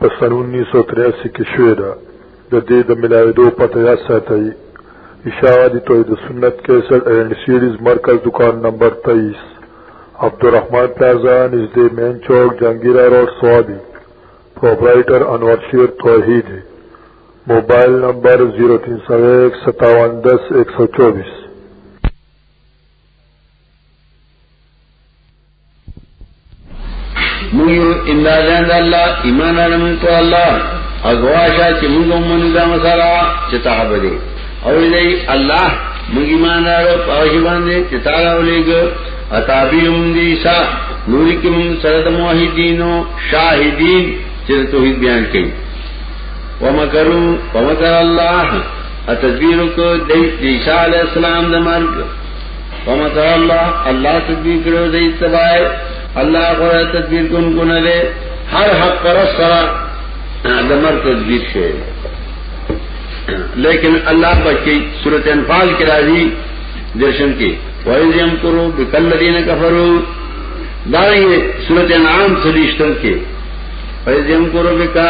په سن انیس سو تریاسی کې شوې ده د دې د ملاوېدو پته یاد ساتئ اشاعه د توحید سنت کیسټ اینډ سیریز مرکز دکان نمبر تیئیس عبدالرحمن پلازا نږدې مین چوک جهانګیره روډ سوابي پروپرایټر انور شیر توحید موبایل نمبر زیرو تین سو ایک ستاون دس ایک سو چوبیس مونږ یو امدادان د الله ایمان لرم په الله اغواشا چې مونږ مونږ دا مسره چې تابع دي او دې الله مونږ ایمان لرو په هغه باندې چې تعالی ولېګ اتابیم دی سا نوری کې مونږ سره د موحدینو شاهدین چې توحید بیان کړي ومکروا ومکر الله اتذبیرک د عیسی علی السلام د مرګ ومکر الله الله تدبیر کړو دې تبای الله کو تدبیر کوم کو نه له هر حق پر سره دمر تدبیر شي لیکن الله بچي سورۃ انفال کې راځي درشن کې وایي یم کرو بکل الذین کفروا دا یې سورۃ انعام سلیشتم کې وایي یم کرو بکا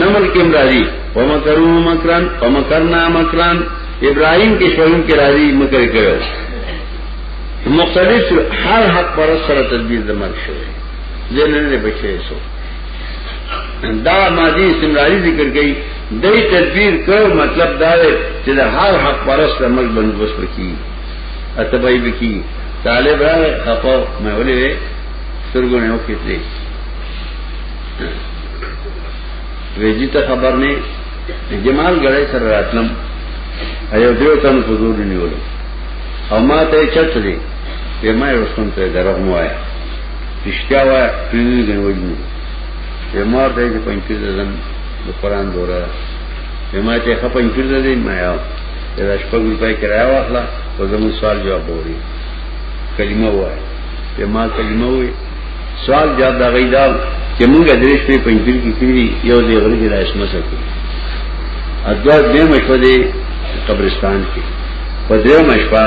نمل کې راځي ومکروا مکرن ومکرنا مکرن ابراهيم کې شویم کې راځي مکر کړو مختلف هر حق پر سره تدبیر د مرګ شوی زنه نه بچی سو دا ماضی استمراری ذکر کړي دای تدبیر کړو مطلب دا دی چې د هر حق پر سره مرګ بندوبست وکړي اتبای وکړي طالب را خپو مې ولې سترګونه وکړي ویجی ته خبر نه جمال ګړې سره راتلم ایو دیو تن حضور نیول او ما ته چت دی په ما رسون ته درغ مو آیا رښتیا وا پیږي غوړي نو په ما ته چې پنځه ځلم د قران دوره په ما ته خپل پنځه ځلې ما یو دا شپږ روپۍ کرایه واخله او زموږ سوال جواب ووري کلمه وای په ما کلمه وای سوال جواب دا غي دا چې موږ درې شپې په انجیل کې کړی یو دې غره کې راځم څه کوي اځه دې مې په دې قبرستان کې په دې مې شپه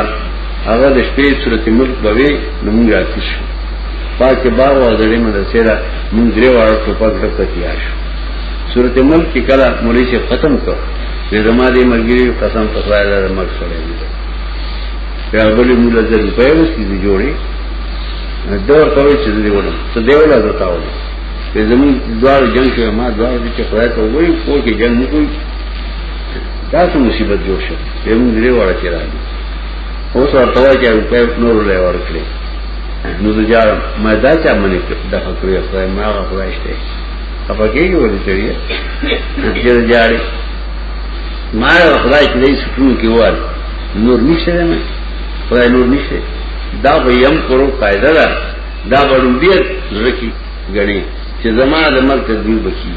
هغه د شپې صورت ملک بوي نو موږ راځو شو پاکه باغ او دې مې رسېرا موږ درې واره په پټ کې تیار شو صورت ملک کې کله مولوی سے ختم کړ دې زما دې مرګري قسم په خدای دا مرګ سره دې په هغه له مولا ځل په یوه کې جوړي دور ته وی چې دی وله ته دی وله زتا وله په زمون دوار جنگ کې ما دوار دي چې خدای ته وایي کو کې جنگ نه کوي دا څه مصیبت جوړ شو په موږ لري وړه کې راځي اوس ورته وایي چې په نور لري ورکړي نو د جار ما دا چا منې د فکرې خدای ما هغه خدای شته خپل کې یو ولې چړي چې د جاري ما خدای چې دې سکون کې وای نور نشته نه خدای نور نشته دا خو یم کرو قاعده ده دا غړوبیت زړه کې غني چې زما د مرګ تدبیر بچي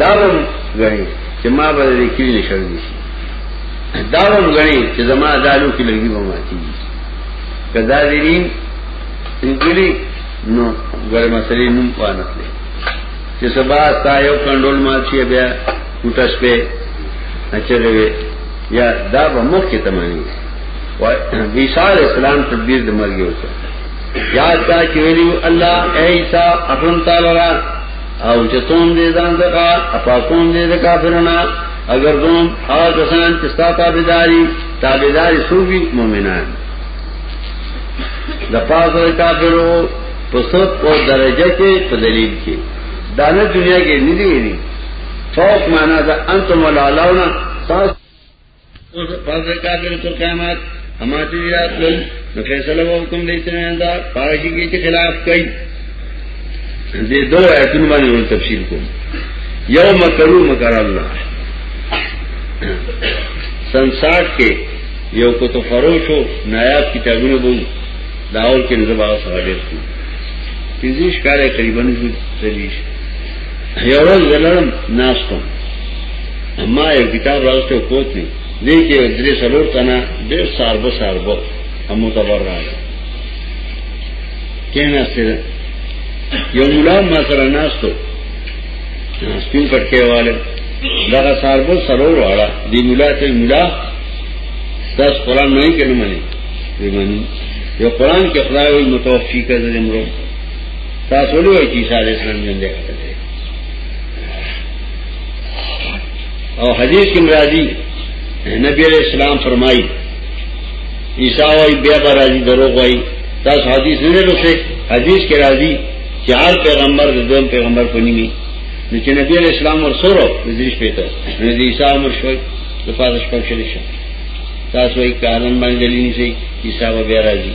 دا هم غني چې ما به دې کې نشړ دي دا هم غني چې زما دالو کې لګي به ماتي کدا دې انګلی نو ګره مسلې نوم پانت لې چې سبا تا یو کنډول ما چې بیا کوټه شپه اچره یا دا به مخ کې تمانی عیسی علیہ السلام تدبیر د مرګ یو څه یاد تا چې ویلو الله عیسی اخرم تعالی را او چې تون دې ځان دغه اپاکون دې د کافرنا اگر دوم هغه کسان چې ستا تابعداري تابعداري سوي مؤمنان د پاسه کافرو په صوت او درجه کې په دلیل کې دانه دنیا کې نه دی فوق معنا دا انتم ولا علاوه تاسو پس کافر تر قیامت اما چې یاد کړل نو فیصله وکم دې چې نه دا پاجي کې خلاف کوي دې دوه ایتونه باندې تفصیل کوم یو مکرو مکر الله سنسار کې یو کو تو فروش ہو نایاب کتابونه بو داول کې نظر باغ سره ډېر کو پنځه ښکارې تقریبا دې دې یو ورځ ولرم ناستم ما یو کتاب راوسته کوت نه دې کې درې سلور تنه ډېر ساربو ساربو هم متبر راغی کینا سره یو مولا ما سره ناستو سپین پټکې والے دا ساربو سرور والا دی مولا ته مولا تاس قرآن نہیں کرنے مانی یہ قرآن کے خدا متوفی کا ذریعہ مرو تاسو له وایي چې صالح اسلام جون دی او حدیث کې مرادي نبی علیہ السلام فرمایي عیسی وایي بیا به راځي دروغ وایي تاسو حدیث نه لوسه حدیث کې راځي چې هر پیغمبر د دویم پیغمبر په نیمه نو چې نبی علیہ السلام ورسره د دې شپې ته نو د عیسی عمر شوي د فاضل شپږ شل شي تاسو یې کارن باندې لینی شي عیسی به راځي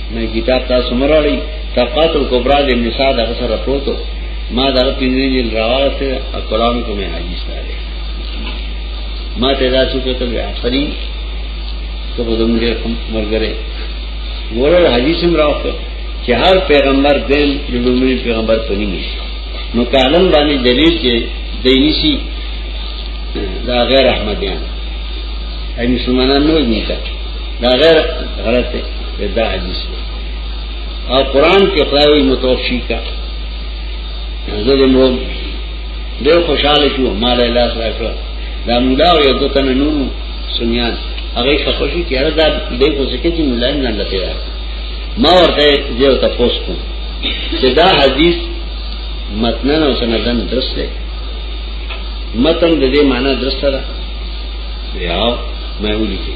مې کتاب تاسو مراړي طبقات الکبرى د ابن سعد هغه سره پروتو ما دا پینځه جیل راوړته اقلام کومه حدیث لري ما ته دا څه کتل اخري ته په دمه ډېر کم مرګره ګورل حدیث هم راوته چې هر پیغمبر دل لومړي پیغمبر پني نشي نو کالم باندې دلیل چې دینيسي دا غیر احمدیان اې مسلمانان نو نه دا غیر غلطه دا حدیث دی او قران کې خدای متوفی کا زه دې مو ډېر خوشاله شو ما له لاس راکړه دا مولا او یو دوه تنه نور سنیان هغه خپه شو چې هر دا دې کو سکه چې مولا نه لته را ما ورته یو تاسو کو چې دا حدیث متنن او سندن درست دی متن د دې معنی درسته ده یاو مې ولیکي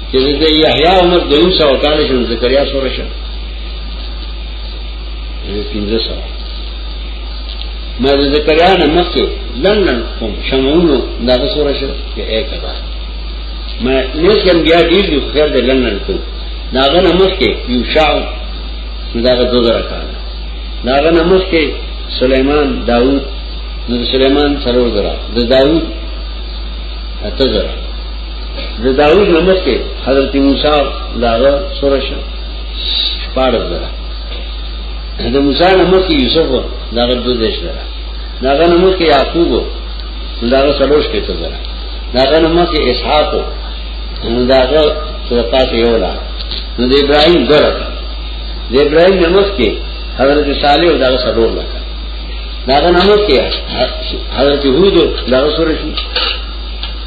چې د یحیی عمر دویم سو کال شو زکریا سره شو پنځه سو ما د زکریا نه مخکې لندن کوم شمعونو دا سره شو چې اې کړه ما نه کوم بیا ډیر دی خیر د لندن کو دا غنه مخکې یو شاو دا غو دوه کال دا غنه مخکې سليمان داوود نو سليمان سرور درا د داوود اته زره د داوود نمک کې حضرت موسی لاغه سره شو پاره ده د موسی نمک کې یوسف لاغه د دیش ده داغه نمک کې یعقوب داغه سروش کې ته ده داغه نمک کې اسحاق داغه سره پاتې یو لا نو د ابراهیم دره د ابراهیم نمک کې حضرت صالح داغه سرور لکه داغه نمک کې حضرت هود داغه سره شو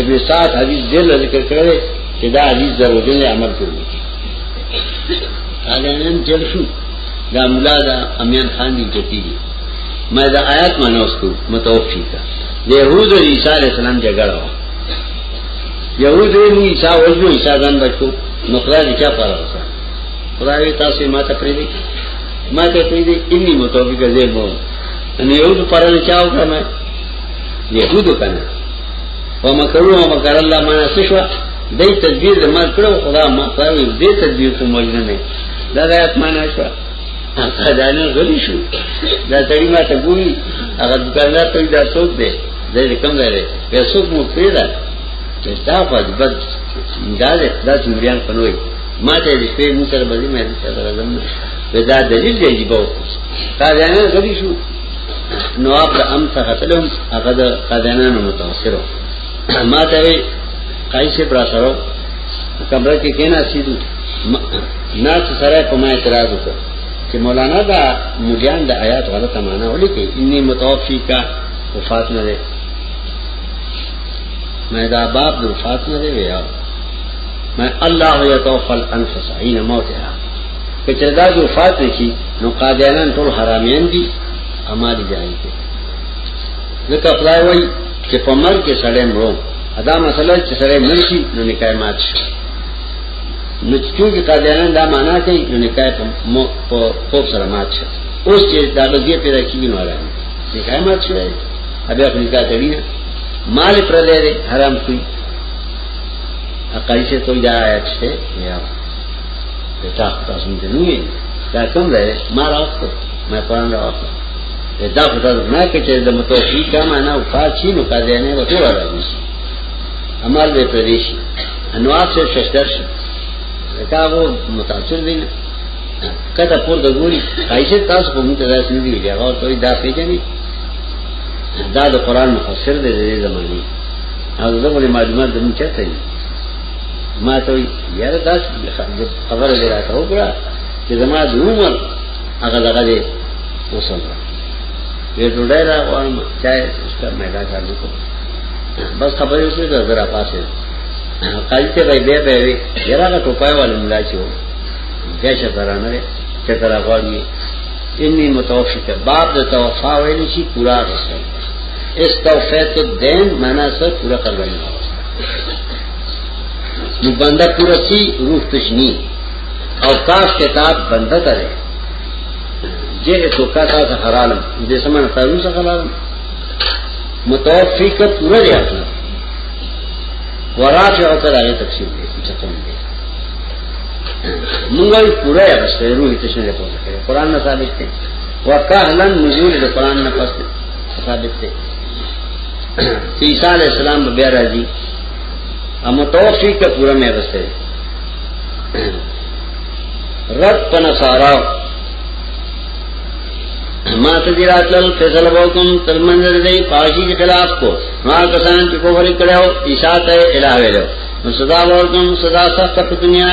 ابن سعد حدیث دل ذکر کړی چې دا حدیث ضرورت دی عمل کوي هغه نن چل شو دا مولا دا امیان خان دی چتی مې دا آیات مانوس کو متوفی کا د يهود او عیسی علی السلام جګړه وا يهود او عیسی وجو عیسی ځان بچو نو خدای دې چا پاره وکړ خدای تاسو ما ته پری دی ما ته پری دی انی متوفی کا زیر مو ان يهود پاره چا وکړ نه يهود کنه ومکرو ومکر الله ما سشوا دای تدبیر د مال کړو خدا ما فاوی دې تدبیر کوم وجنه نه دا د آیات معنا شو هغه دانه غلی شو دا تړي ما ته ګوري هغه دکاندار ته دا څوک دی دا کوم دی په څوک مو پیدا چې دا فز بد دا دا څنګهیان پنوي ما ته دې په موږ سره باندې مې سره راځم دا دلیل دی چې باو تا دا نه غلی شو نواب د ام څخه تلم هغه د قادانانو متاثر ما ته وی قایسه پر سره کمره کې کینا سیدو ناس سره په ما اعتراض وکړ چې مولانا دا مجان د آیات غلطه معنا ولې کوي انی متوفی کا وفات نه ده مې دا باب د وفات نه دی ویا مې الله یتوفل انفس عین موتها کچر دا جو فات رشی نو قادیانان ټول حرامیان دی اما دی جائز دی ذکر خدای وی چه پا مر کے سڑے مرو ادا مسئلہ چه سڑے مرشی نو نکاح مات شو نو چونکہ قادیانان دا مانا کئی نو نکاح پا خوب سر مات شو اوس چه دا غزیه پیدا کیگی نو حرامی نکاح مات شو ہے ابی اخو نکاح تڑی نا مال پر لے رے حرام کوئی اقائی سے تو جا آیت شتے یا دا تاسو دې نو یې دا کوم دی ما راوخته ما پران راوخته دا په دغه نه کې چې د متوفي کما نه او فاز شي نو قاضي نه وته راځي عمل به پردیش انوار سے ششتر شي دا وو متاثر دي نه کته پور د ګوري عائشه تاسو په موږ ته داسې نه دی ویل هغه ته دا پیژني دا د قران مفسر دی د زماني او دغه معلومات د موږ چاته ما ته یاره دا خبره دی راته وکړه چې زما د عمر هغه دغه دی اوسم یې ډوډۍ را غواړم چای سکر مې دا کار وکړ بس خبرې وکړې دا زرا پاسه قاضي ته به بیا به وي یاره هغه ټوپای والے ملا چې و بیا چې ترانه دی چې تر غواړي انی متوفی کا باب د توفا ویل شي پورا غسل استوفیت الدین معنا سره پورا کړل نو بنده پورا سی روح تشنی او کاف کتاب بنده تره جه تو کا تا سا خرالم دې سمانه تاسو سا خرالم متوفی کا پورا دی اپنا ورافع کر هغه تفسیر دی چې کوم دی موږ یې پورا یې غسته روح تشنه په قرآن نه ثابت دی وکهلن نزول د قرآن نه پس ثابت دی چې عیسی علی السلام به بیا راځي او متوفی کا پورا مې غسته رد پنصارا ما ته دی راتل فیصله وکم تل منځر دی پاشي خلاف کو ما کسان چې کوفر کړو عیسی ته الہ ویلو نو صدا ورکم صدا سخت په دنیا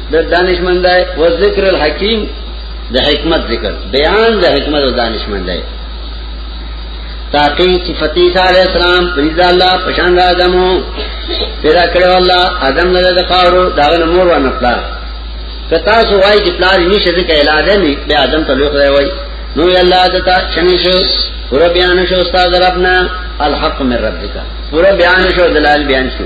د دانشمندای او ذکر الحکیم د حکمت ذکر بیان د حکمت او دانشمندای تاقی صفتی عیسی علیہ السلام پریز الله پشان آدمو پیدا کړو الله آدم نه د خاورو داغه مور و نه پلا کتا سو وای چې پلا یې نشه ځکه علاج نه به آدم ته لوخ وای نو الله دتا چنیش پورا بیان شو استاد ربنا الحق من ربک پورا بیان شو دلال بیان شو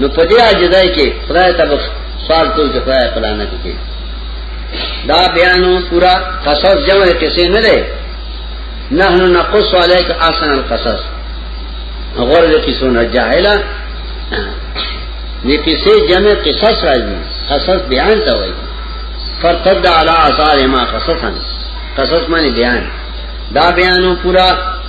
نو په دې اجزای کې خدای ته سوال ټول چې خدای پلانه کې دا بیانو پورا قصص جمع کیسه نه ده نحنو نقص علیک احسن القصص غور دې کیسو نه جاهلا دې کیسه جمع قصص راځي قصص بیان ته وایي فرتد علی آثار ما قصصا قصص معنی بیان دا بیانو پورا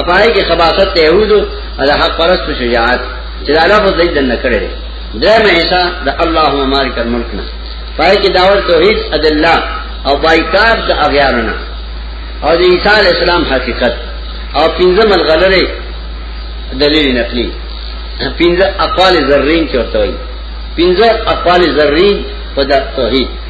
اپای کې خباست ته یوزو دا حق پرست شجاعت چې دا لفظ دې دنه کړی دا مې حصہ د الله مالک الملک نه پای کې داور توحید ادله او بایکار د اغیارنا او د عیسی علی السلام حقیقت او پنځم الغلره دلیل نقلی پنځه اقوال ذرین کې ورته وایي پنځه اقوال ذرین په توحید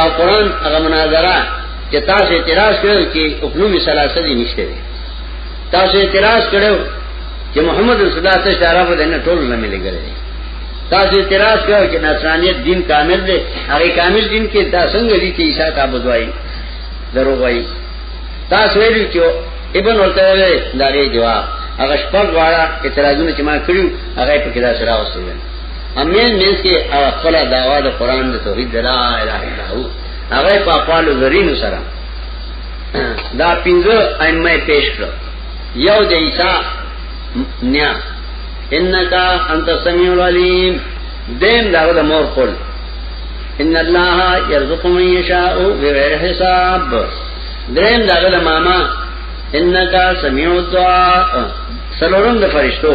او قرآن اغا مناظرہ چه تاس اعتراض کرو چه اقلومی سلاسه دی نشته دی تاس اعتراض کرو چه محمد رسول اللہ تشت عرب دینا طول نمی لگر دی تاس اعتراض کرو چه نصرانیت دین کامل دی اغی کامل دین که دا سنگ دی چه عیسیٰ تابدوائی دروغوائی تاس ویلو چه ابن ورته وی دا غي جواب هغه شپږ واړه اعتراضونه چې ما کړیو هغه په کې دا سره اوسېدل امین مینس کې خپل داوا د قران د توحید لا اله الا هو هغه په خپل زرین سره دا پینځه ائمه پیش کړ یو د عیسی نیا انک انت سمیع العلیم دیم دا د مور خپل ان الله يرزق من يشاء بغیر حساب دریم دا د ماما انک سمیع الدعاء سلورم د فرشتو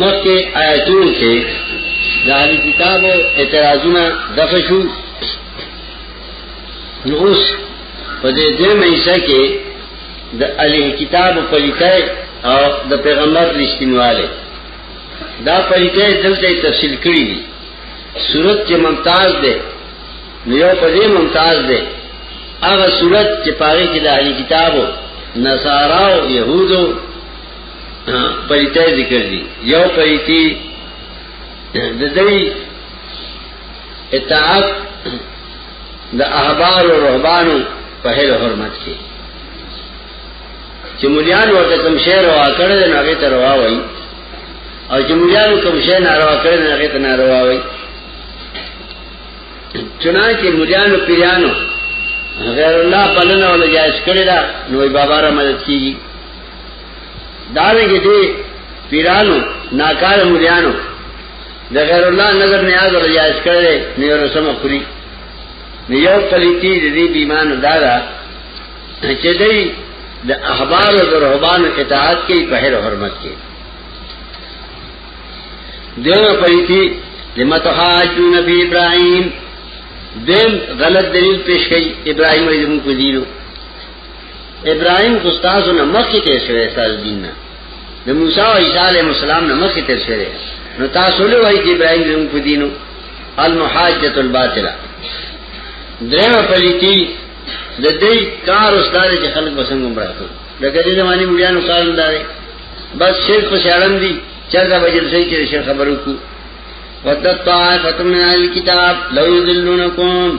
مکه آیتون کې د اهل کتابو اعتراضونه دغه شو نو اوس په دې دې مېسه کې د اهل کتاب په لیکای او د پیغمبر رښتینواله دا په لیکای دلته تفصیل کړی دی صورت چې ممتاز ده نو یو په دې ممتاز ده هغه صورت چې پاره کې د اهل کتابو نصارا او يهودو پریته ذکر دی یو پریتی د دوی اطاعت د احبار او رهبانو په هر حرمت کې چې مليان ورته کوم شعر وا کړل نو هغه ته روا وای او چې مليان کوم شعر ناروا کړل نو هغه ته ناروا وای چنانچه مليان او پیرانو غیر الله بلنه ولا جائز کړی دا نو بابا را مدد کیږي دارنګه دې پیرانو ناکار مليانو د غیر الله نظر نیاز او ریاض کړي نه رسم خوري نه یو پلیتی دې بیمان دارا چې دې د احبار او رهبان اطاعت کوي په هر حرمت کې دیو پلیتی لما تحاجون فی ابراہیم دین غلط دلیل پیش کئی ابراہیم علیہ السلام کو دیرو ابراهيم خو تاسو نه مخکې تیر شوی تاسو دین نه د موسی او عیسی علیهم السلام نه مخکې تیر شوی نو تاسو له وایي چې ابراهيم زموږ په دینو المحاجت الباطله درېمه پلیتی د دې کار استاد چې خلک بسنګ عمره کوي لکه دې زماني مليانو کار نه دی بس شرک په شړم دي چرته بجل شي چې شرک خبرو کو وتطاعت من الكتاب لو يذلونكم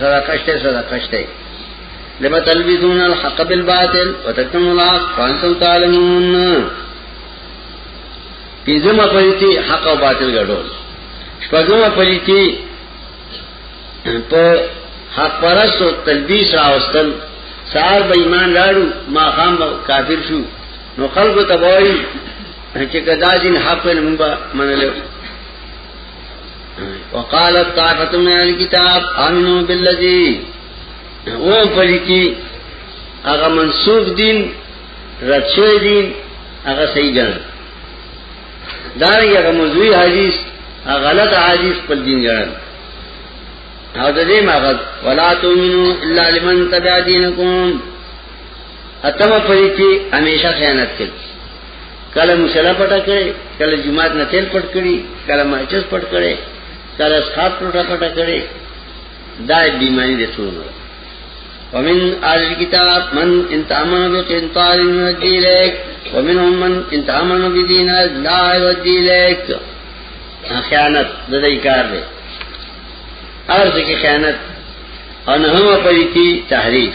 صدقه شته صدقه شته لما تلبسون الحق بالباطل وتكتمون الحق وانتم تعلمون پنځمه پلیتی حق او باطل ګډول شپږمه پلیتی په حق پرست او تلبیس راوستل سار به ایمان لاړو ما خام کافر شو نو خلق تبوی چې کدا دین حق نه مونږه منلو وقالت طاقت من الكتاب امنو بالذي او پلیتی اغا منصوب دین رد شوی دین اغا صحیح گن دارنگی اغا موضوعی حدیث اغا غلط حدیث پر دین گرن او د دې مغز ولا تؤمنو الا لمن تبع دينكم اتم پرې کې همیشه خیانت کوي کله مشله پټه کړي کله جماعت نه تیل پټ کړي کله ماچس پټ کړي کله اسخاب پټه پټه کړي دا بیماری دې څونه ومن آل الكتاب من انتامن بقنطار يهدي لك ومنهم من انتامن بدين لا يهدي لك خیانت د دې کار دی اور ځکه خیانت او نه هم پریتی تحریف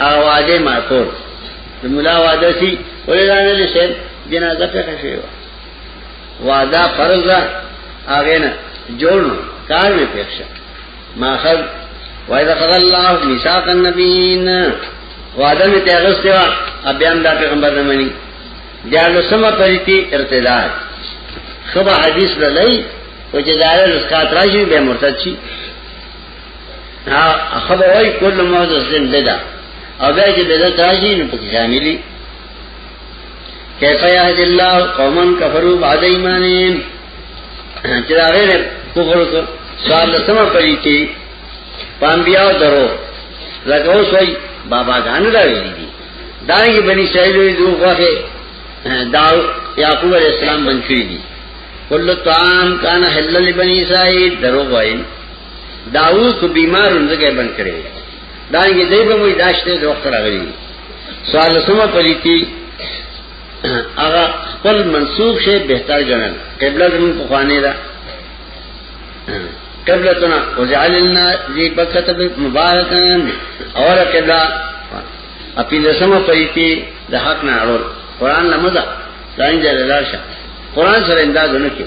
هغه واده معقول د مولا واده سي ولې دا نه دي شي جنازه په شي واده فرض ده هغه نه جوړ کار نه پېښه ماخذ وایذ قد الله میثاق النبیین وعده می ته غسته وا ابیان دا پیغمبر نه مني دیالو سم پریتی ارتداد خبر حدیث للی او چې دایره رسکات راشي به مرتد شي خبر وای کل موضوع سن بدا او بیا چې بدا تراشي نو پکې شاملي کیسا یهد الله قومن کفروا بعد ایمانهم چې دا غیر کفر وکړ سوال لسمه پړی کې پامبیا درو لکه اوس وای بابا غان دا ویلي دي دا یې بني اسرائیل وی دوه واخه دا یعقوب علیہ السلام بنچوی دي کل طعام کان حلل بنی اسرائیل درو وایي داوود کو بیمار زګه بند کړي دا یې دای په موږ داشته د وخت راغلی سوال سم پرې کی هغه خپل منسوب شي بهتر ګڼل قبله زمون په خوانه ده قبلتنا وجعلنا ذی بکتب مبارکان اور قبلہ اپی لسم پریتی دا حق نا اڑول قرآن لمزا دائن جا للاشا قرآن سر اندازو نکیو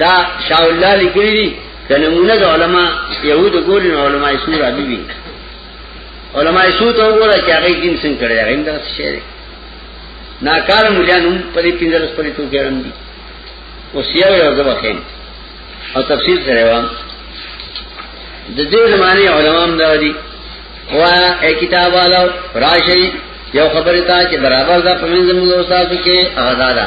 دا شاو الله لیکلی دی کنمونه د علما يهود ګوري نو علما یې سور ابي وي علما یې سور ته وګوره چې هغه دین څنګه کړی هغه دا څه شي ناکار مليانو په دې پینځلس پرې تو کېرم دي او سیاو یو ځبا خیم او تفسیر سره وام د دې زمانه علما هم دا دي وا اے کتاب والا راشي یو خبره تا چې برابر دا پمنځ موږ استاد کې اغزادا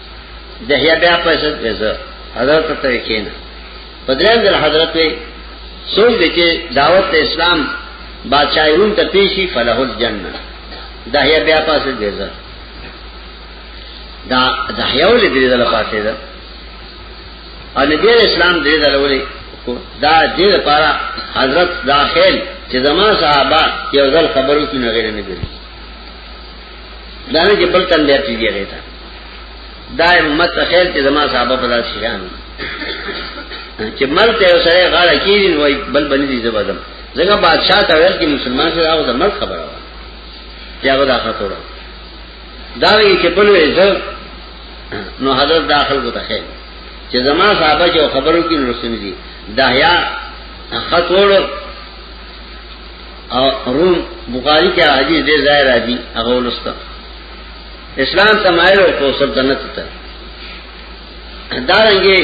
دهیا بیا پیسې پیسې حضرت ته کېن په دریم ځل حضرت په سوچ دې چې دعوت اسلام بادشاہون ته پیشي فلح الجنه دهیا بیا پاسه دې زه دا دهیا ولې دې زله پاسه ده ان دې اسلام دې زله ولې دا دې لپاره حضرت داخل چې زما صحابه یو ځل خبرو کې نه غیر نه دي دانه چې بل تن درته دی غیتا دا امت خیر چې زما صحابه په داسې شان چې مرګ ته سره غاړه کیږي وای بل باندې دې زبادم زګه بادشاہ ته ویل چې مسلمان سره هغه د مرګ خبره وای یا غدا خطر دا وی چې بل وې زه نو حضرت داخل کو ته خیر چې زما صحابه جو خبرو کې نو رسېږي داهیا خطر روم بخاری کې حدیث دې ظاهر راځي هغه ولسته اسلام تمایل او کو سلطنت ته دارنګي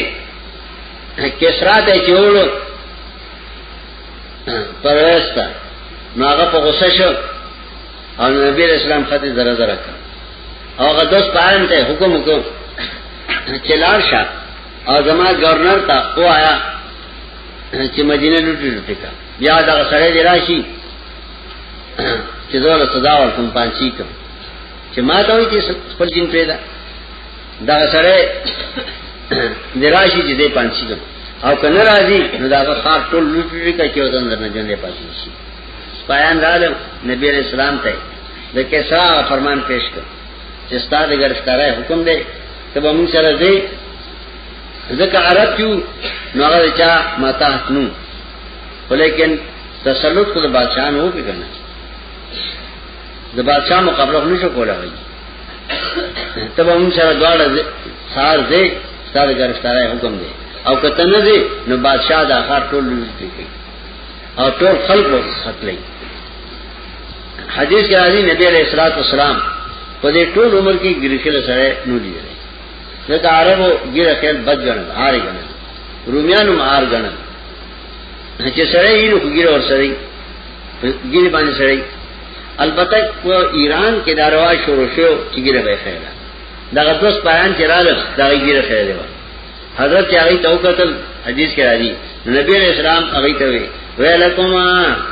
کسرا ته چول پروستا نو هغه په غوسه شو او نبی اسلام خطي زره زره کړ او هغه دوس پایم ته حکم وکړ چلار شاه او زما گورنر ته وایا چې مدینه لوټي لوټي کا بیا دا سره دی راشي چې زول صدا ورکم پانچی کوم چې ما ته وي چې خپل دین پیدا دا سره دراشي چې دې پانچی کوم او کنه راځي نو دا خار ټول لوټي کوي چې ودان درنه جنې پاتې شي پایان رااله نبی رسول الله ته د کیسا فرمان پیش کړ چې ستاسو ګرفتاره حکم دی ته به موږ سره ځي ځکه عرب کیو نو هغه چا ماته نو ولیکن تسلط کو د بادشاہ نه وکړ کنه د بادشاہ مقابله نه شو کولای وي تب هم سره دواړه سار دې ستاره گرفتارای حکم دی او کته نه دی نو بادشاہ د اخر ټول لوټي کوي او ټول خلق خپلې حدیث کې راځي نبی علیہ الصلوۃ والسلام په دې ټول عمر کې ګریشل سره نو دی ځکه عربو ګیره خیر بد ګڼل هاري ګڼل رومیانو مار غنه چې سره یې نو ګیر اور سره ګیر باندې سره البته په ایران کې دا رواج شروع شو چې ګیر به خیره دا غدوس پایان چې راغله دا ګیر خیره و حضرت هغه تو قتل حدیث کې راځي نبی علیہ السلام هغه ته وی ویلکما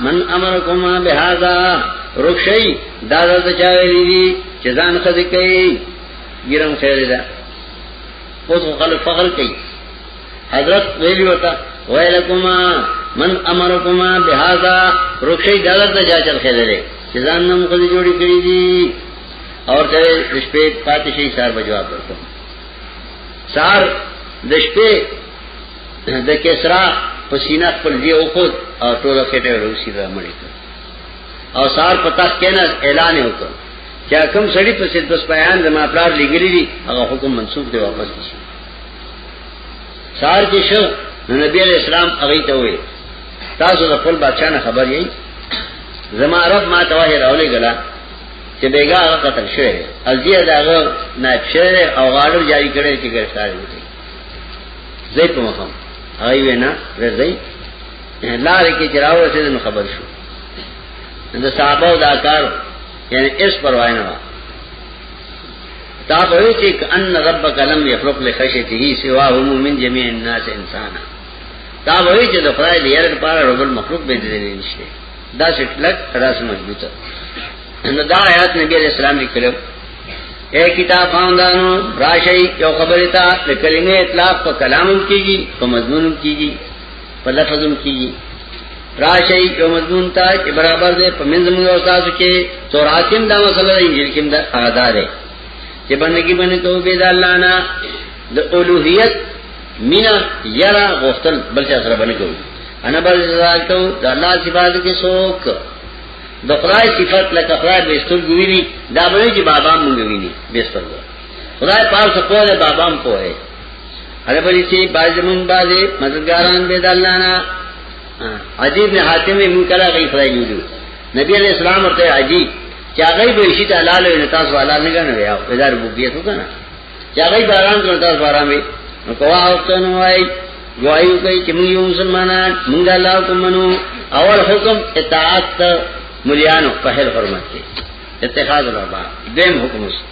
من امرکما بهذا رخصی دا دا چا ویلی چې ځان خدای کوي ګیرم خیره ده اوس غل فقر کوي حضرت ویلی وتا ویلکما من امرکما بهذا رخی دغه ته جا چل خلره چې ځان نم خو جوړی کړی دي اور ته شپې پاتې شي سار بجواب ورکړ سار د شپې د کسرا پسینه خپل دی او خود او ټول کټه روسی را مړی او سار پتا کینه اعلان وکړ چا کوم سړی په سید بس بیان د ما پلار لګلی دی هغه حکم منسوخ دی واپس شي سار کې شو نبی علیہ السلام هغه ته وې تاسو د خپل بادشاہ نه خبر یې زما رب ما ته وه راولې غلا چې بیګا هغه قتل شوی ازیه داغه نائب شوی او غاړو جاری کړي چې گرفتار وي زه په مخم هغه وینا ورځي لارې کې چراو رسېدنه خبر شو د صحابه او د اکارو یعنی اس پروايي نه تا به چې ان ربک لم یخلق لخشته سوا هم من جميع الناس انسان تا به چې د خدای لپاره لپاره ربل مخلوق به دې نه شي دا څه کلک راس مضبوطه نو دا آیات نبی علیہ السلام لیکلو اے کتاب باندانو راشی یو خبرتا لکلمه اطلاق په کلامم کیږي په مضمونم کیږي په لفظ هم کیږي راشي یو مضمون ته چې برابر دی په منځ موږ او تاسو کې توراتم دا مسله دی انجیل کې دا ادا ده چې باندې باندې توبه د الله نه د اولوہیت مینا یرا غفتل بل څه سره باندې کوي انا بل ذاتو د الله صفات کې څوک د خدای صفات لکه خدای به ستر ګویني دا به چې بابا مونږ ویني به ستر خدای پاک څه کوله بابا هم کوه هر بری چې باز مون بازه مددګاران به د الله نه عجیب نه حاتم مون کړه غي خدای یو نبی علیہ السلام ورته عجیب چې هغه به شي ته حلال نه تاسو حلال نه غنوي یا پیدا ربوبیت وکنه چې هغه باران کړه تاسو باران به نو کوه او ته نو وای وایو کوي چې موږ یو مسلمانان موږ الله کوم منو اول حکم اطاعت مليانو په هر حرمت کې اتخاذ الربا دیم حکم است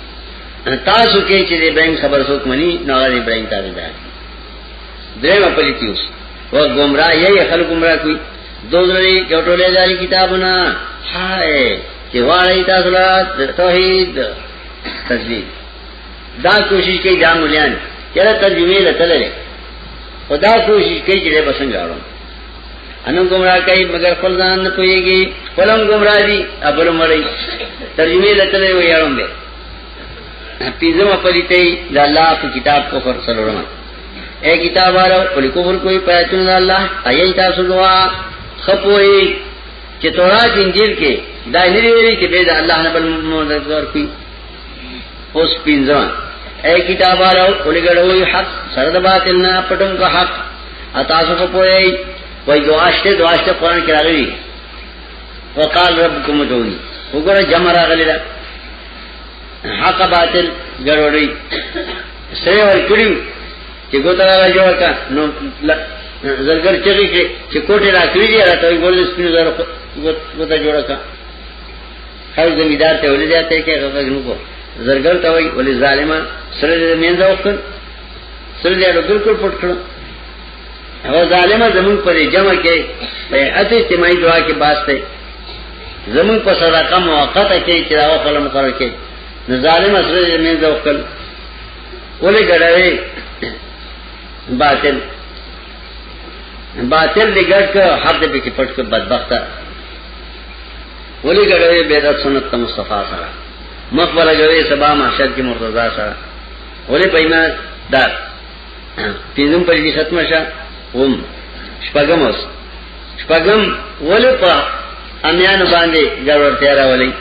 تاسو کې چې د بینک خبر څوک مني نو هغه د بینک تابعدار درېمه پلیتی اوس و گمراه یې خلک گمراه کوي دوزري ګټولې داري کتابونه هاي چې واړی تاسو لا توحید تجدید دا کوشش کوي دا مليان چېرې ترجمه لته لري خدا کوشش کوي چې به څنګه اړم انو گمراه کوي مگر خپل ځان نه پويږي خپلم گمراه دي ابل مړی ترجمه لته وي یارم به پیزم پلیتې د الله په کتاب کو فر سلورم اے کتاب والو کل کفر کوئی پیاتون دا اللہ ایئی تاسو دعا خپوئی چه تورات انجیل کې دا نه ویلي چې به دا الله نه بل مدد ورکړي اوس پینځم اے کتاب والو ولګړوي حق سره د باطل نه پټم کا حق اتاسو کو پوي وای دعاشته دعاشته قران کې راغلي وقال ربكم ادعوني وګوره جمع راغلي دا حق باطل ګړوړي سره ور کړی چې ګوتا را جوړ کا نو زرګر چغی کې چې کوټه را کړی دی راته ګول سپینو زره ګوتا جوړه کا هر زمیدار ته ولې ځاته کې هغه غنو کو زرګر ته وای ولې ظالما سره دې مینځه وکړ سره دې له بالکل پټ کړو هغه ظالما زمون پر جمع کې په اته اجتماعي دعا کې باسته زمون په صدقه موقته کې چې دا خپل مقرر کې نو ظالم سره دې مینځه وکړ ولې ګړاوي باطل باطل دې ګټ کړ حق دې پکې پټ کړ بدبخته ولی ګړوي بدعت سنت ته مصطفی سره مخبره ګړوي سبا محشر کې مرتضی سره ولی پینا دار تیزم پر دې ختمه شه هم شپږم اوس شپږم ولی په امیان باندې ګړور تیارا ولی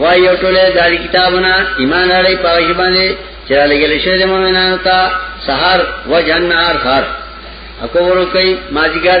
وای یو ټوله دالی کتابونه ایمان اړې پاوښ باندې چې لګل شوی د مؤمنانو ته سحر و جنار خار اکو ورو کوي ماجګر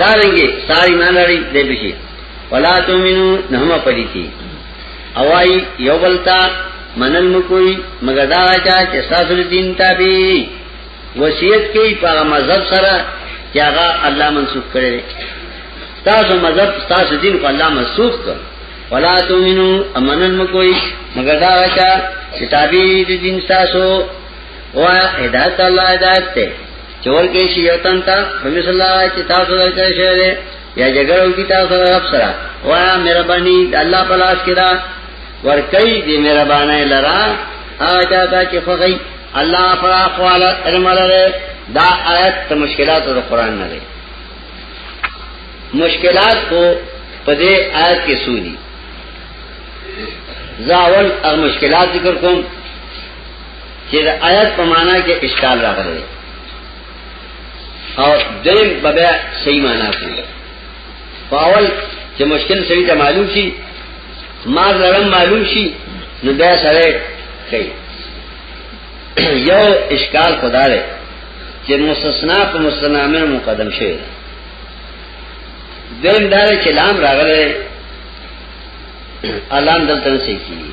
دارنګي ساری مان لري دې بشي ولا تؤمنو نه ما پدې کی اوای یو بلتا منل مکوئی مگر دا چا چې ساسو دین تابع وصیت کوي په مذهب سره چې هغه الله منسوخ کړي تاسو مذهب تاسو دین کو الله منسوخ کړ ولا تؤمنو امنن مکوئی مگر دا چا چې تابع دین تاسو وا هدایت الله هدایت ته چور کې شي یو تن ته نبی صلی الله علیه چې تاسو ورته شهره یا جګړه وکي تاسو رب سره وایا مهرباني الله په لاس کې دا ور کوي دې مهربانه لرا آجا تا چې فغی الله پر اقوال علم لره دا آیت ته مشکلات د قران نه لري مشکلات کو په دې آیت کې سودي زاول او مشکلات ذکر کوم چې د آیات په معنا کې اشکال راغلی او دیم بیا صحیح معنا کوي پاول چې مشکل سړي ته معلوم شي ما لرم معلوم شي نو بیا سره کوي یو اشکال خدا دی چې مستثنا په مستثنا مې مقدم شوی دیم دار چې لام راغلی الان دلته نشي کیږي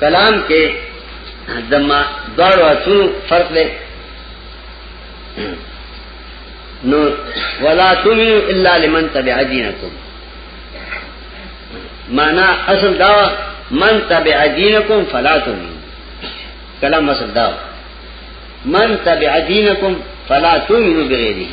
کلام کې دما دوړو اتو فرق دی نو ولا تؤمنوا الا لمن تبع دينكم معنا اصل دا من تبع دينكم فلا تؤمنوا کلام اصل دا من تبع دينكم فلا تؤمنوا بغيره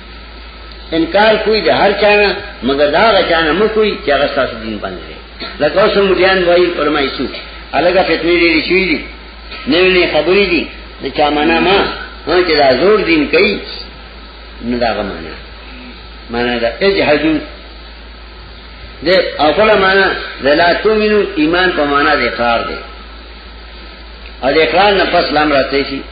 انکار کوئی دے ہر چانا مگر دا غا چانا مکوئی چا غا ساس دین بند رہے لکاو سو مدیان بائی فرمائی سو الگا فتنی دے رشوی دی نوی نوی خبری دی دا چا مانا ما ہاں چا دا زور دین کئی ندا غا مانا مانا دا اجحدو دے اوپلا مانا دا لا تومنو ایمان پا مانا دے قرار دے اور اقرار نفس لام راتے شی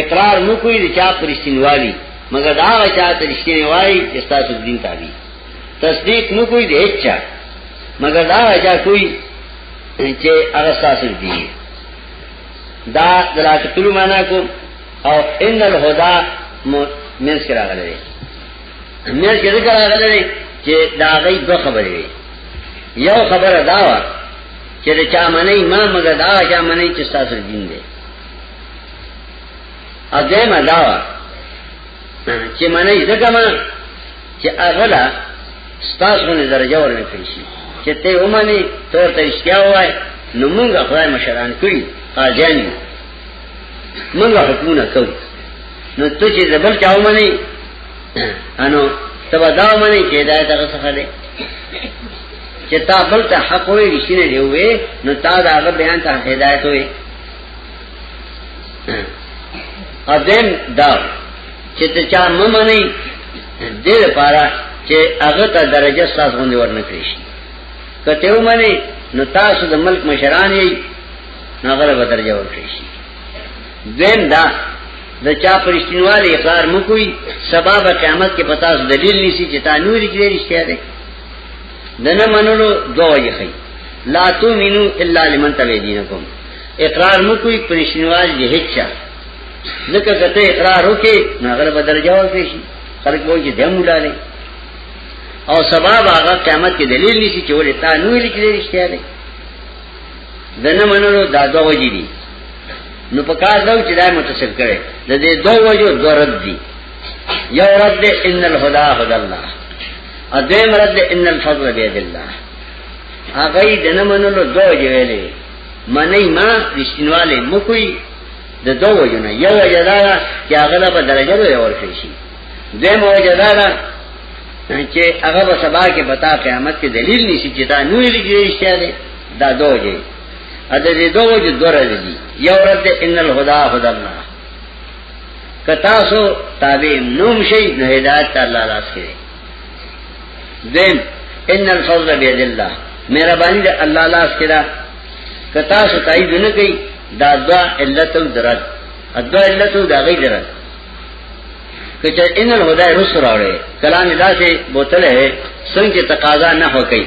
اقرار مو کوي د چا پرشتینوالي مګر دا چا ته رښتینی وایي چې تاسو دین تابع تصدیق مو کوي د هیڅ چا مګر دا چا کوي چې هغه تاسو دي دا دلات کلو معنا کو او ان الهدى من سره راغلي من سره راغلي چې دا غي دوه خبرې یو خبره دا و چې چا منې ما مګر دا چا منې چې تاسو دین دی او دیمه داوا چې منه یې دغه ما چې اغلا ستاسو نه درجه ورنه کړی شي چې ته ومني تور ته اشتیا وای نو موږ خدای مشران کړی قاضیان موږ حکمونه کوو نو ته چې زبر چاو مني انو تبا دا مني چې دا دغه څه خله چې تا بل ته حق وې رښتینه دی وې نو تا دا هغه بیان ته هدایت وې اذن دا چې ته چا ممنې دې لپاره چې هغه ته درجه ساز غوندي ورنکړي شي کته ومني نو تاسو د ملک مشران یې نو هغه به درجه ورکړي شي دین دا د چا پرشتینواله اقرار مکوئی سبب قیامت کې پتاس دلیل نشي چې تا نور کې رښتیا ده دنه منلو دوه وجه خي لا تؤمنو الا لمن تبع دینکم اقرار مو کوئی پرشنوال جه هچا ځکه کته اقرار وکي ناغره په درجه ورکړي شي خلک وایي چې دمو لاله او سبب هغه قیامت کې دلیل نشي چې ولې تا نو ویل کې رښتیا دی دنه منلو دا دوه وجه دي نو په کار دا چې دا متصل کړي د دې دوه وجو دوه رد دي یو رد ان الهدى هدى الله ا دې مراد له ان الفضل بيد الله هغه یې دنه منلو دوه جوړلې منې ما رښتینواله مخوي د دوه وجنه یو وجدا چې هغه له درجه به ورکړي شي دیم وجدا چې هغه به سبا کې بتا قیامت کې دلیل نشي چې دا نوې لګي رښتیا ده دا دوه جې ا دې دوه وجه دوه راځي یو رد ان الهدى هدى الله کتاسو تابع نوم شي نه هدایت ته الله لاس کې دین ان الفضل بيد الله مهرباني د الله لاس کې ده کتاسو تایید نه کوي دا دوا علت درد ادوا علت دا غي درد کچه ان الهدای رسول راوړي کلام داسې بوتل ہے څنګه تقاضا نه هو کوي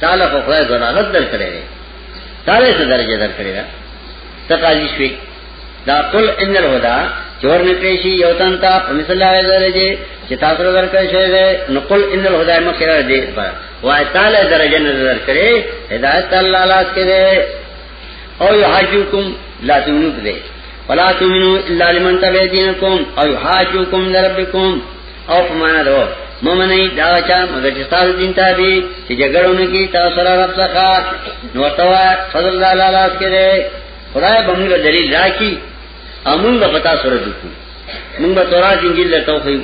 تعالی خو خدای ضلالت در کړی دی تعالی څه درجه در کړی دا تقاضی شوی دا قل ان الهدى چور نه پیشي یو تن تا په مثال هغه درجه چې تاسو در کړی شوی دی نو قل ان الهدى مخیره دی وای تعالی درجه نه در کړی هدایت الله لاس کې دی او یحجوکم لا تمنو دې ولا تمنو الا لمن تبع دینکم او یحجوکم لربکم او په معنا ده مؤمنې دا چا مګر چې تاسو دین ته به چې جګړونه کې تاسو سره رب څخه نو توا فضل الله لاس کې ده خدای به موږ دلیل راکړي امون به پتا سره دکو موږ به تورات انجیل له توخی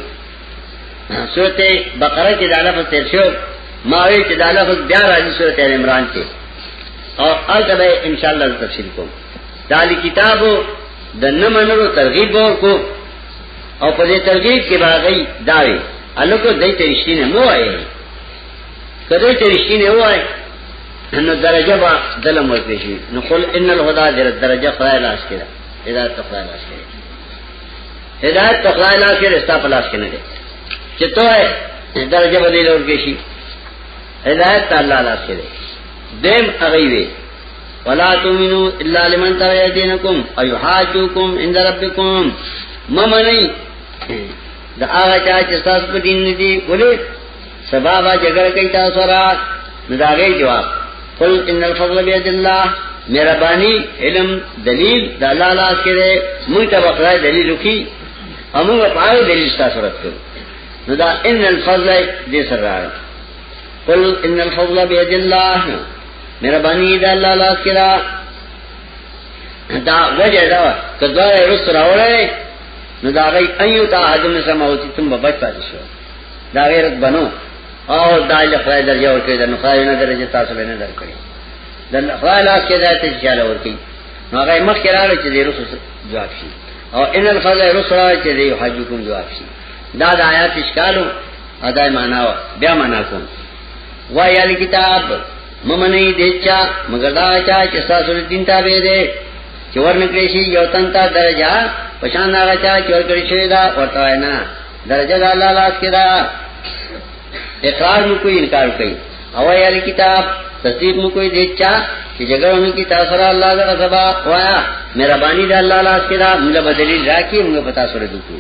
سورته بقره کې دا لفظ تیر شو ما وی چې دا لفظ بیا راځي سورته ال عمران کې او البته به ان شاء الله تفصیل کوم دا کتابو د نمنلو ترغیب ورکو او په دې ترغیب کې باغی داوي الکو دای ته رښتینه مو وایي کله چې رښتینه وایي نو درجه با دلم ورته شي نو قل ان الهدى درجه خدای لاس کې ده هدایت خدای لاس کې ده هدایت خدای لاس کې رستا په لاس کې نه ده چې ته درجه بدلې ورکې شي هدایت الله لاس کې ده دیم هغه وی ولا تؤمنو الا لمن تبع دينكم ايحاجوكم عند ربكم ممني دا هغه چا چې تاسو په دین دي ولې سبا با جګړه کوي تاسو را نداغه جواب قل ان الفضل بيد الله مهرباني علم دلیل د الله لاس کې ده موږ ته وقړای دلیل وکي امو په اړه دلیل تاسو راکړو نو دا ان الفضل دې سره قل ان الفضل بيد الله مهرباني ده الله لاس کې دا دا وجه دا کدوار رس راوړل نو دا غي ايو تا حجم سماوتي تم بچ پاتې شو دا غیرت بنو او دا له خدای درجه ورکړي د نو خدای نه درجه تاسو به نه درکړي د خدای لاس کې ذات چې چاله ورکړي نو هغه مخ کې راغلی چې رس جواب شي او ان الفضل رس راغلی چې یو حجکم جواب شي دا د آیات اشکالو ادا معنا بیا معنا کوم وای علی کتاب ممنی دیچا مگر دا چا چې تاسو دین ته به دې چې ورنکړې شي یو تن ته درجه پشان هغه چا چې ورکړې شي دا ورته نه درجه د الله لاس کې دا اقرار نو کوي انکار کوي او یال کتاب تصدیق مو کوئی دیچا چې جګړه ونه کی تاسو را الله دا سبا وایا مهرباني د الله لاس کې دا موږ بدلی راکې موږ پتا سره دکو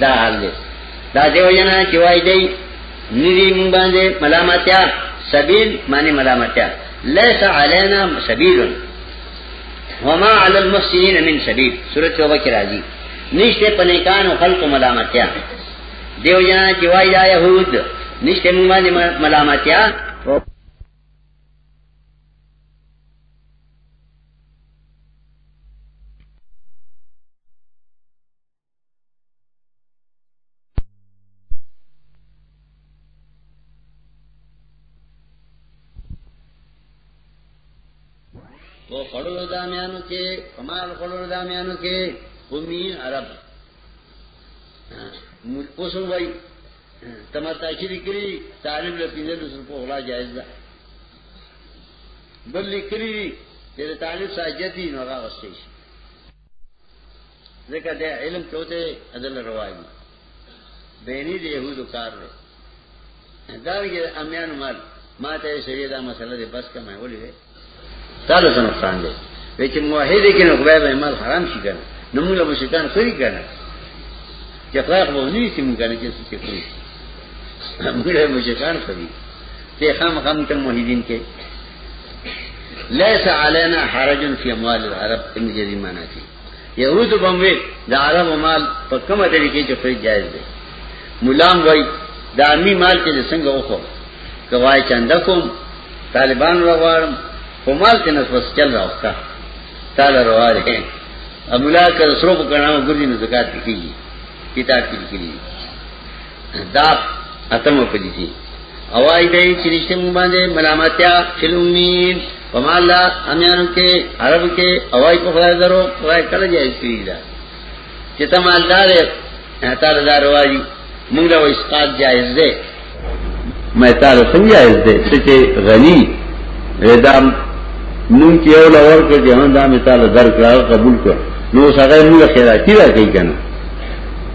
دا حال دی دا دیو جنا چې وای دی ندی مونږ باندې ملامتیا سبیل معنی ملامتیا لیس علینا سبیل وما علی المحسنین من سبیل سورۃ توبہ کې راځي نشته پنیکان او خلق ملامتیا دیو جنا چې وای دا يهود نشته مونږ باندې ملامتیا په خړو دامیانو کې کمال خړو دامیانو کې قومي عرب اوسو وای تمتا چې لري طالب له پیځه د سر په غلا جایز ده بل لري چې طالب ساجتی نو راغستې شي ځکه د علم کوته عدل رواج دي بینی د يهودو کار دی دا یې امیان مال ما ته شریعه دا مسله ده بس کمه ولې وي تعالی سره نقصان دی وی چې موحد کې نو خدای به مال حرام شي کنه نو موږ له شیطان خوري کنه چې خلاق به نه شي موږ کنه چې څه کوي موږ له شیطان خوري ته خام خام ته موحدین کې لیس علینا حرج فی اموال العرب ان جری معنا کی یهود بموی دا عرب مال په کومه طریقې چې خرید جایز دی مولام وای دا می مال کې څنګه وکړو کوای چند کوم طالبان راغړم په مال کې نس بس چل راوخته تعالی رواره ابولا کر سرو کو کنا ګردی نه زکات کیږي کتاب کې کیږي دا اتمه پدې دي اوای دې چې رښتې مونږ باندې ملامتیا چلومین په مالا امیانو کې عرب کې اوای په خدای درو خدای کله جاي کړی دا چې ته مالدار تعالی دار وایي مونږ له اسقاط جایز ده مې تعالی څنګه جایز ده چې غنی ردام نون کې یو لور کې جهان دا مې تعالی درکړه قبول کړ نو څنګه موږ خیراتی راکې کنه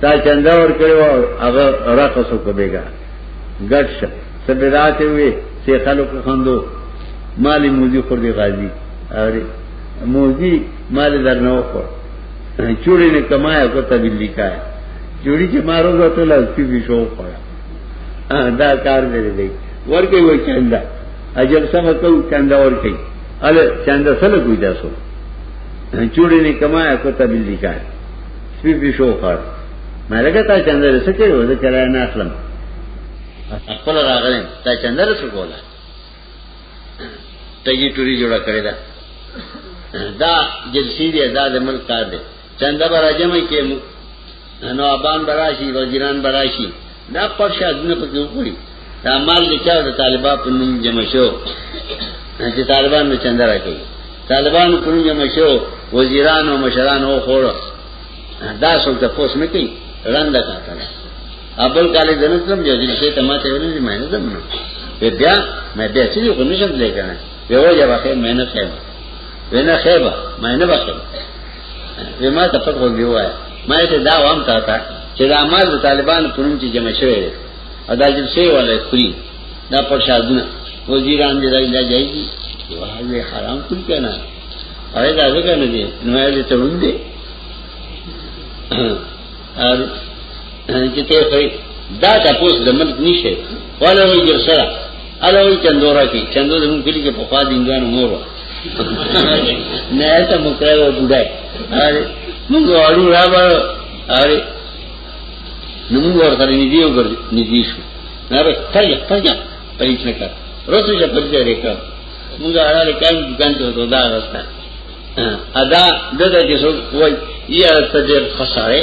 تا چنده ور کړو هغه رقص وکبېګا ګټ شه سبرات وي چې خلک خوندو مالی موزي خور دی غازی اره موزي مال درنه وکړ چوری نه کمایا کو تبیل لیکای چوری چې مارو غته لا سپی شو پړا دا کار دی دی ورکه وای چنده اجل سم کو چنده ورکه ال چنده سره کوی تاسو چوری نه کمایا کو تبیل لیکای سپی پیشو خړ مې لګه تا چندر څه کړو زه کرای نه اخلم خپل راغلم تا چندر څه کولا تګي ټوري جوړه کړی دا دا جلسی دی دا د ملک کار دی چنده برا جمع کې نو ابان براشي وزیران براشي دا پښه ازنه پکې وکړي دا مال لچا د طالبان په نوم جمع شو چې طالبان نو چنده راکړي طالبان په نوم جمع شو وزیران او مشران او خور دا څوک ته پوس نه کوي رند کاته ابل کالج دنه تم جو دې ته ما ته ویل ما نه دم نو بیا مې بیا چې یو نشم دې کنه یو یا واخې مې نه خېبه ونه خېبه مې نه واخې وې ما ته پټ وګیوای مې ته دا وام تا ته چې دا مال د طالبانو په نوم کې جمع شوی دی او دا جب سي ولا خوري دا پر شادونه وزیران دې راځي دا جايږي واه حرام کوي کنه اې دا څنګه نه دي نو یې ته وندې ار چې ته دا تاسو د ملک نشه ولا وي جرسره الوی چندورا کی چندو زمون کلی کې په خوا دینګانو مور و نه ته مکرای و بډای اره موږ اړو را به اره نو موږ ورته نږدې وګرځي نږدې شو نه به تاجه تاجه پریچ نه کړ روسو چې پریچ لري کړ موږ اړه کار دکان ته دودا راځه ادا دغه چې څو وای یا ته دې خساره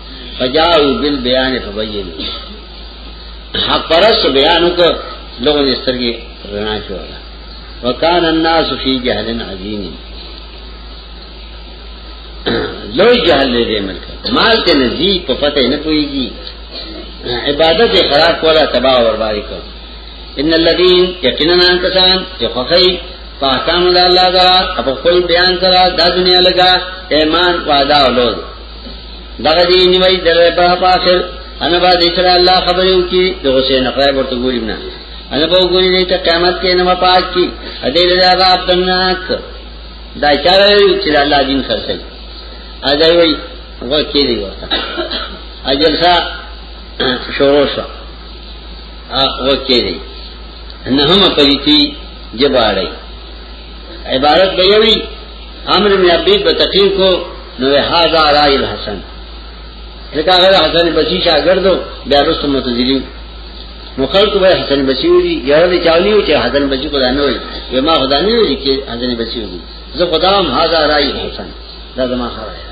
فجاو بل بیان فبین حق پرس بیانو کو لوگوں نے استرگی رنا کی والا وکان الناس فی جہل عظیم لو جہل لے دے ملک مال تے نزی پا فتح نہ کوئی گی عبادت خراب کولا تباہ و برباری کو ان الذین یقینا کسان چې خوخی په احکام د الله دا په خپل بیان سره د دنیا لگا ایمان وادا اولاد دغه دی نیمای دلای په اخر ان با دې سره الله خبرې وکي د حسین خای ورته ګوري نه ان په ګوري دې ته قیامت کې نه پاک کی دې له عذاب دناک دا چاره چې الله دین خرڅي اځي وي هغه کې دی ورته اجل سا شروع شو هغه کې دی نه هم پلیتی جباړی عبارت به یوی امر ابن عبید به تقریر کو نو هاذا رای الحسن ځکه هغه حسن بصری شاګردو بیا رسو متذیلین نو خلق به حسن بصری وی یاره دې چاونی و چې حسن بصری خدا نه وی و ما خدا نه وی چې حسن بصری وی زه خدام هاذا رای حسن دا زما خبره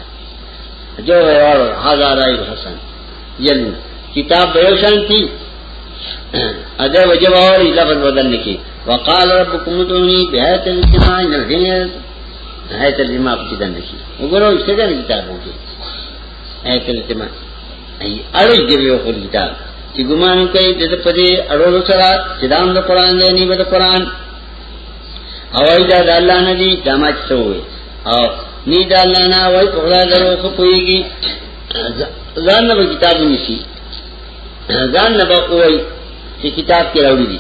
جو ویوارو هاذا رای حسن یعنی کتاب به شانتی اده وجب اوری لفظ بدل نکی وقال ربكم ادعوني بهات الجماع من الغير هات الجماع في دم شي وګورو چې دا کتاب وکړي هات الجماع اي اړو ګریو خو کتاب چې ګمان کوي د دې په دې اړو سره چې دا د قران دی نه به د قران او دا د الله نه دي دا ما څه وي او ني دا الله نه وای په خدای درو خو پويږي ځان نه کتاب نشي ځان نه به کوی چې کتاب کې راوړي دي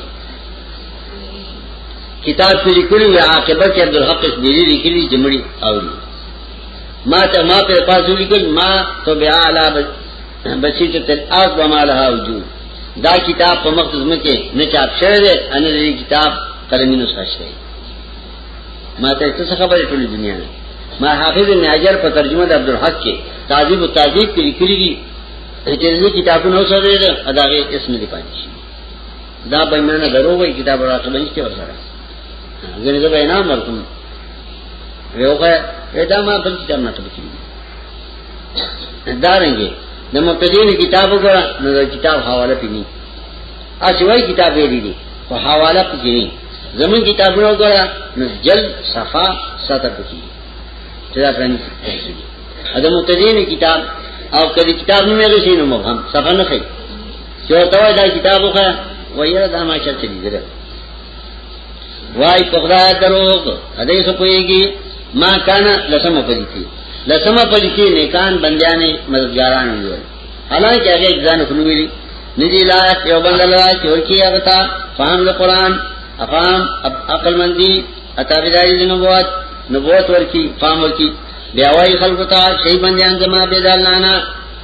کتاب کې لیکلي وي عاقبت کې عبدالحق شبيري لیکلي جمړي او ما ته ما په پاسو لیکل ما تو بیا علا بسیط تل از و ما لها وجود دا کتاب په مخ زمه کې نه چاپ شوی دی ان دې کتاب قلمي نسخه شوی ما ته څه خبره ټول دنیا نه ما حافظ ابن حجر په ترجمه د عبدالحق کې تعذيب او تعذيب کې لیکلي دي چې دې کتابونو سره دا غي اسم دی پاتې شي دا به معنی درو وای کتاب راته بنشته وسره غنی زه به نام ورکوم ویوغه دا ما بل کتاب نه تبکی دا رنګي د مقدمه کتاب وګړه نو د کتاب حواله پینی اسوي کتاب یې دي په حواله پکې زمون کتابونه وګړه نو جل صفا ساته پکې چې دا څنګه ادمو تدین کتاب او کدی کتاب نه مې غشینو مبهم صفه نه خي چې ورته وای دا کتاب وخه وایره دا ما چرته لیدل وای په خدای دروغ اده څه کویږي ما کان لسمه پلیتی لسمه پلیتی نیکان بندیانې مددګاران ویل حالانکه هغه ځان خنویلی نجی لا یو بند الله چې ورکی هغه تا فهم القرآن افهم عقل مندي اتابداري د نبوت نبوت ورکی فهم ورکی بیا وای خلق ته شی بندیان زما به دلانا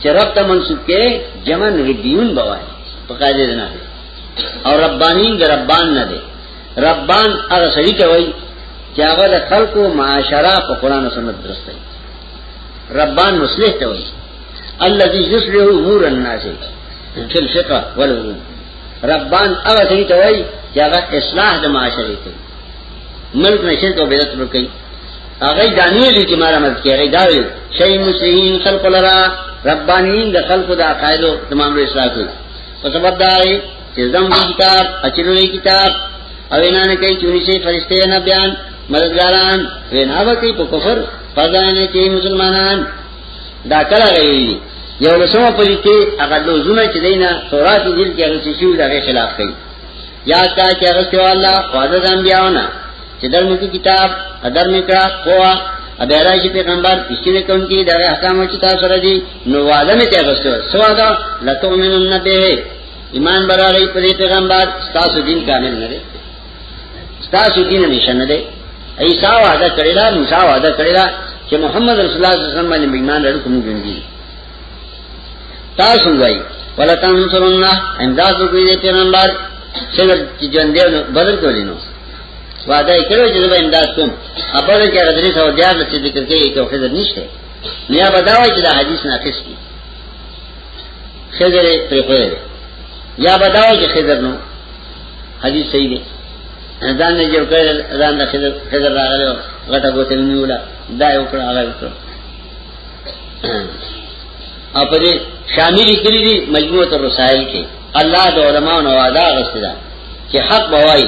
چې رب ته منسوب کې جمع ربيون بوای په قاعده نه دی او ربانین د ربان نه دی ربان هغه سړي ته وای چې هغه د خلقو معاشره په قران او سنت درسته دی ربان مصلح ته وای الذي يصلح امور الناس في الفقه والعلوم ربان هغه سړي ته وای چې هغه اصلاح د معاشره کوي ملک نشرت و بیدت بکی هغه دانیلی چې مارا مز کې هغه داوی شي مسیحین خلق لرا ربانین د خلق د عقایدو تمام له اصلاح کوي په سبب دای چې زم کتاب اچلوې کتاب او نه نه کوي چې نشي فرشته نه بیان مددګاران وینا وکي په کفر فزان کې مسلمانان دا کله غوي یو لسمه پوری کې هغه لوزونه چې دینه تورات دل کې هغه شیو دغه خلاف کوي یا تا چې هغه سیوا الله قادر انبیاونه چې درمو کې کتاب ادر میکړه کوه ابه راشي پیغمبر کیشته کوم کې دا احکام چې تاسو سره دي نو وعده مې ته غوښتو سو دا لتؤمنن به ایمان براري په پیغمبر تاسو دین کامل نه دی تاسو دین نشنه دی عیسی وعده کړی دا موسی وعده کړی دا چې محمد رسول الله صلی الله علیه وسلم باندې ایمان لرو کوم ژوند دي تاسو وایي ولکان سرنا امداد کوي د پیغمبر څنګه چې جون دی بدل کړی نو وعده کړو چې به امداد کوم ابل کې غدري سو دیار لته ذکر کوي چې خضر نشته نیا بداوي چې دا حدیث ناقص دي خضر پر کوي یا بداوي چې خضر نو حدیث صحیح دی ځان نه جوړ کړل ځان د خضر خضر راغله غټه ګوتنی ولا دا یو کړه هغه وکړه اپ دې شامل کړی دي مجموعه الرسائل کې الله د علماء نو وعده غسدا چې حق بوای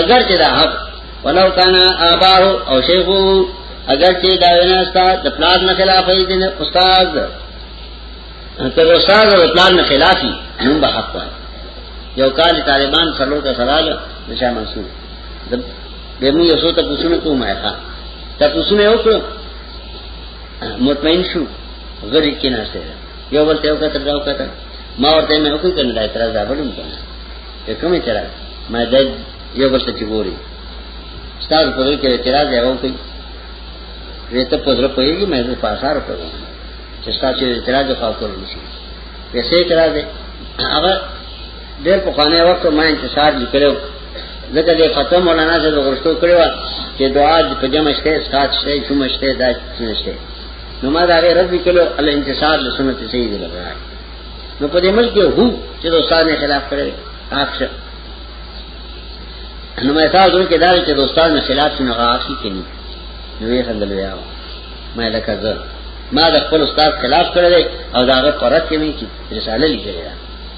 اگر چې دا حق ولو کان آباو او شیخو اگر چې دا وینا ستا د پلان نه خلاف دی دین استاد تر استاد د پلان نه خلافي نو به حق وای یو کال طالبان سره کا سوال نشه منصور د دمو یو څه ته پوښتنه کومه ښه ته پوښتنه وکړو مطمئن شو غری کې نه سره یو بل ته وکړه تر وکړه ما ورته مې وکړ کنه دا اعتراض دا بلم کنه ته کوم اعتراض ما دا یو بل ته چګوري ستاسو په دې کې اعتراض یې وکړ وې ته په درو پوېږي مې په آثار په چې ستاسو اعتراض خاطر نشي پیسې اعتراض هغه ډېر په خانه وخت ما انتشار لیکلو ځکه دې ختم مولانا سره غوښتو کړو چې دعا دې په جمع شته سات شته کوم شته دا شته نو ما دا غي رد وکړو ال انتشار له سنت صحیح دی لګا نو په دې مل کې هو چې دوستان نه خلاف کړي اخر نو ما تاسو ورو کې دا چې دوستان نه خلاف شنو غاخي کړي نو یې خندل بیا ما لکه زه ما د خپل استاد خلاف کړی او دا غو پرد کې مې چې رساله لیکلې ده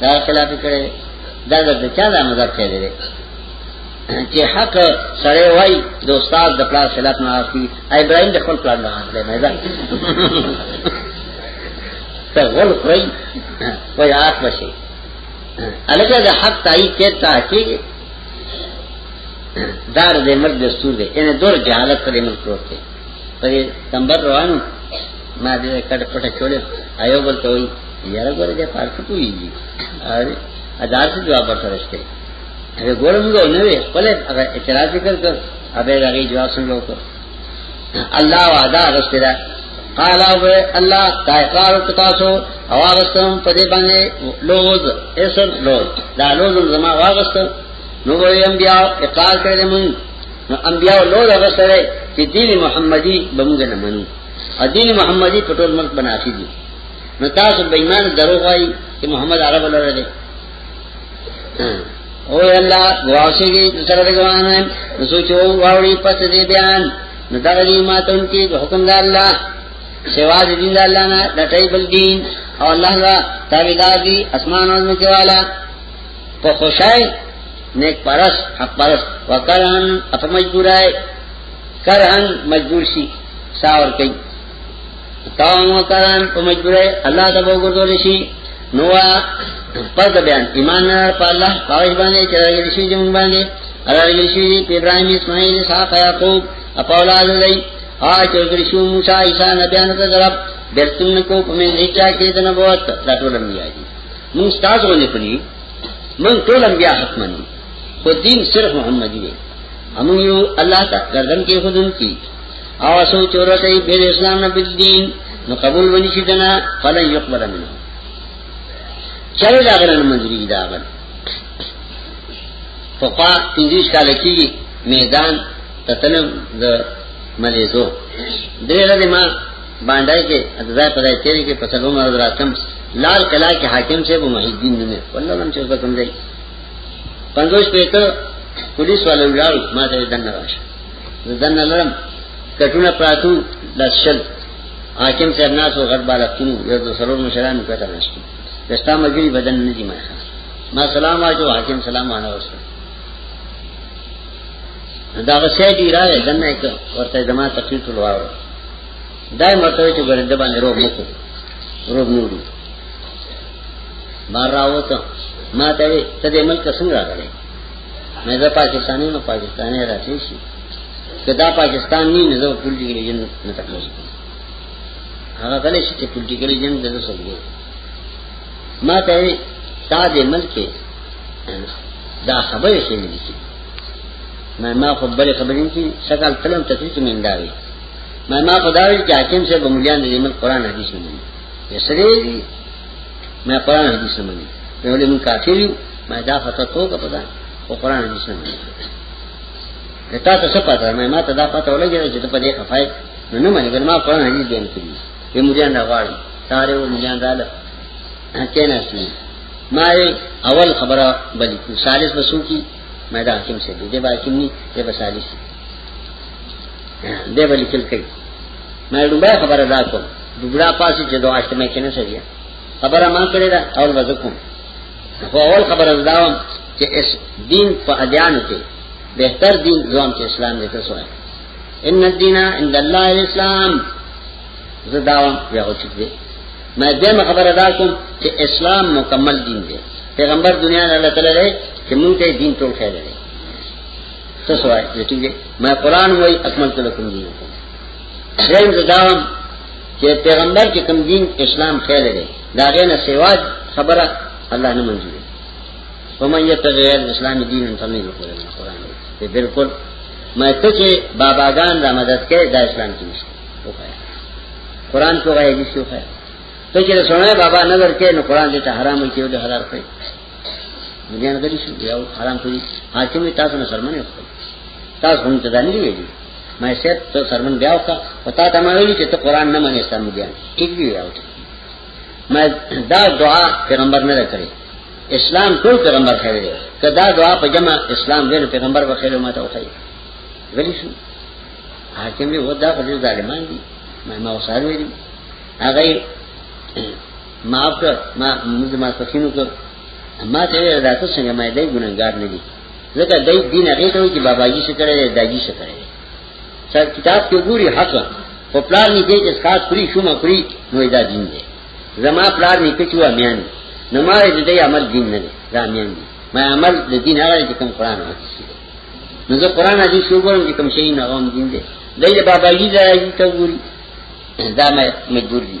دا خلاف کړي دا د چا د مذهب ته دی چې حق سره وای د استاد د پلاس خلاف نه اخلي ابراهيم د خپل پلان نه اخلي مې دا ته ول کوي وای حق وشي الګا د حق تای کې تا کې دار دې مرګ دستور دی ان دور جهالت پر ملک پروت دی په دې تمبر روانو ما دې کټ پټه چولې ایو بل ته وای یاره ګوره د پارت کویږي اره ادار څه جواب ورسرهشته هغه ګوره موږ نه وی خپل هغه اعتراض وکړ کړ ابه هغه جواب څنګه وکړ الله وعده غسرا قال او الله تایقار تاسو او غسم په دې باندې لوز ایسر لوز دا لوز زما واغستم نو وی انبیاء اقرار کړل مون نو انبیاء لوز غسره چې دین محمدي بمګنه منو ادین محمدي پټول ملک بناتی دي نو تاسو به ایمان درو وای چې محمد عرب لره دی او الله واسیږي سره دګوان نو سوچو واوړي پس دې بیان نو دا دې ماتون کې حکم د الله سوا دې دین د الله نه دټای بل دین او الله لا تابعدار دي اسمان او زمکه والا په خوشای نیک پرس حق پرس وکرهن اپ مجبورای کرهن مجبور شي ساور کوي تاوان وکران په مجبورای الله ته وګورځول شي نو پس بیان ایمان نه په الله پاوښ باندې چې راغلی شي چې موږ باندې راغلی شي په ابراهيم اسماعیل اسحاق یعقوب اپولاد دی آ چې راغلی شو موسی عیسی نبیان ته ضرب درتون کو په من هیچا کې د نبوت دا ټول انبیاء دي موږ تاسو باندې پني موږ ټول انبیاء حق منو خو دین صرف محمدي دی امو یو الله تعالی گردن کې خودن کی او اسو چورا کوي په اسلام نه بدین نو قبول ونی شي دنا فلا يقبل منه چره دا غره منځري دا غره په خوا پنځه کال کې میدان تتلم د ملیزو درې ورځې ما باندې کې اتزا پدای تیرې کې پسلو ما دراتم لال قلعه کې حاکم صاحب محی الدین نه والله نن چې کوم دی پنځوش پېته پولیس والو لاړ ما ته دنه راشه زدن لرم کټونه پراتو لشل حاکم صاحب ناس او غټ بالښتونو یو د سرور مشرانو کته نشته دستا مګری بدن نه دی ما ما سلام واجو حاکم سلام وانا وسته دا غسه دی را دنه ک ورته دما تقریر ټول واو دای مرته چې ګرد باندې روب مکو روب نورو بار راوته ما ته ته دې ملک څنګه راغلی مې دا پاکستاني نو پاکستاني راځي شي کدا پاکستان نه نه زو پولیټیکل ایجنټ نه تکلو هغه کله چې پولیټیکل ایجنټ دغه سره ما ته تا دې ملک دا خبره شي نه دي ما ما خو بل خبرې کې شکل تلم تفصیل کې منداوي ما ما خدای چې حاکم سے بملیان دې مل قران حدیث نه دي یسری ما قران حدیث نه مني په ولې مون کافر یو ما دا فتوا تو کا پتا او قران حدیث نه مني کتا ته څه پتا ما ما ته دا پتا ولګی چې ته په دې خفای نو نه مني ګرما قران حدیث بیان کړی یې مریان نه غواړي ساره و مریان رااله کینا شي ما اول خبره بلی کو سالس بسو کی ما دا حکیم سے دے با حکیم نی دے با سالس دے بلی کل کئی ما لومبای خبره دا کوم دوبړه پاسې چې دوه اشتمه کې نه سړي خبره ما کړې ده اول وځکم خو اول خبره زداوم چې اس دین په ادیان کې بهتر دین ځوان چې اسلام دې تاسو وایي ان الدین عند الله الاسلام زداوم بیا او چې دې ما دې خبره دا کوم چې اسلام مکمل دین دی پیغمبر دنیا نه الله تعالی دی چې مونږ ته دین ټول خیر دی تاسو وایي چې ما قران وایي اکمل کلکم دینکم دریم زدام چې پیغمبر کې کوم دین اسلام خیر دی دا غینه سیوا خبره الله نه منظور دی ومن یتغیر اسلام دین تمنی وکړي قرآن دی بالکل مې ته چې باباګان را مدد کې دا اسلام کې نشته قرآن کو غایې دي څه ته چې سونه بابا نظر کې نو قرآن دې ته حرام کې او د حلال کوي دنیا نه غلی شي یو حرام کړی حاکم تاسو نه سرمنه وکړ تاسو هم ته دانی ویلي ما سیت ته سرمن بیا وکړه او تا ته ما ویلي چې ته قران نه منې سم بیا ټیک دی یو ما دا دعا پیغمبر نه کړی اسلام ټول پیغمبر کړی دی کدا دعا په جمع اسلام دین پیغمبر وکړو ما ته وکړي غلی شو حاکم وی ودا په ظالمان دي ما ما وساره ویلي هغه معاف کر ما مزه ما سخینو کر ما ته ویل دا څه څنګه ما دای ګناګار نه دي ځکه دای دین هغه ته چې بابا جی څه کړی داجی څه کړی څا کتاب کې ګوري حق په پلان نه کې چې خاص پری شوما پری نو دا دین دی زما پلان نه کې چوا میان نو ما دې عمل دین نه دی دا میان دی ما عمل د دین هغه چې کوم قران حدیث دی نو زه قران حدیث وګورم چې کوم شی نه غوم دین دی دای بابا جی دا یې ته ګوري دا مې مجبور دي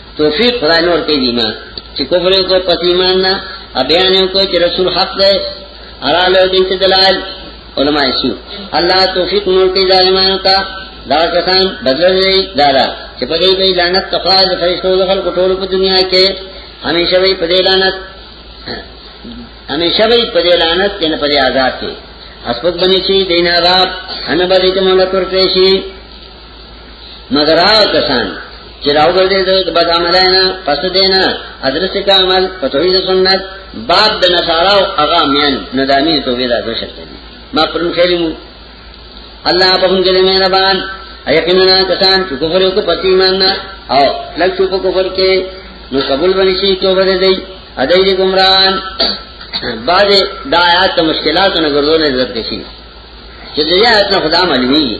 توفیق خدای نور کې دیما چې کفر کو پس ایمان نه بیان کو چې رسول حق دی اراله دې ته دلال علماء شو الله توفیق نور کې ظالمانو ته دا کسان بدل دی دارا چې په دې کې لعنت تفاز فرشتو دخل کوټول په دنیا کې همیشه وي په دې لعنت همیشه وي په دې لعنت کې نه په عذاب کې اسپک بنی شي دین عذاب ان باندې ته مولا تر کې شي مگر هغه کسان چې راوګرځي د بد عملانه پس دینا ادرس کا عمل په توحید سنت باب د نصارا او هغه میان ندامي توبه ده شرط دي ما پرم کلمو الله په موږ له مهربان یقینا کسان چې کفر وکړ پتی ایمان نه او لږ چوپ کفر کې نو قبول باندې شي توبه ده دی ادای دې ګمران بعد دا آیات مشکلات نه ګرځول عزت کشي چې دې آیات نه خدا معلومي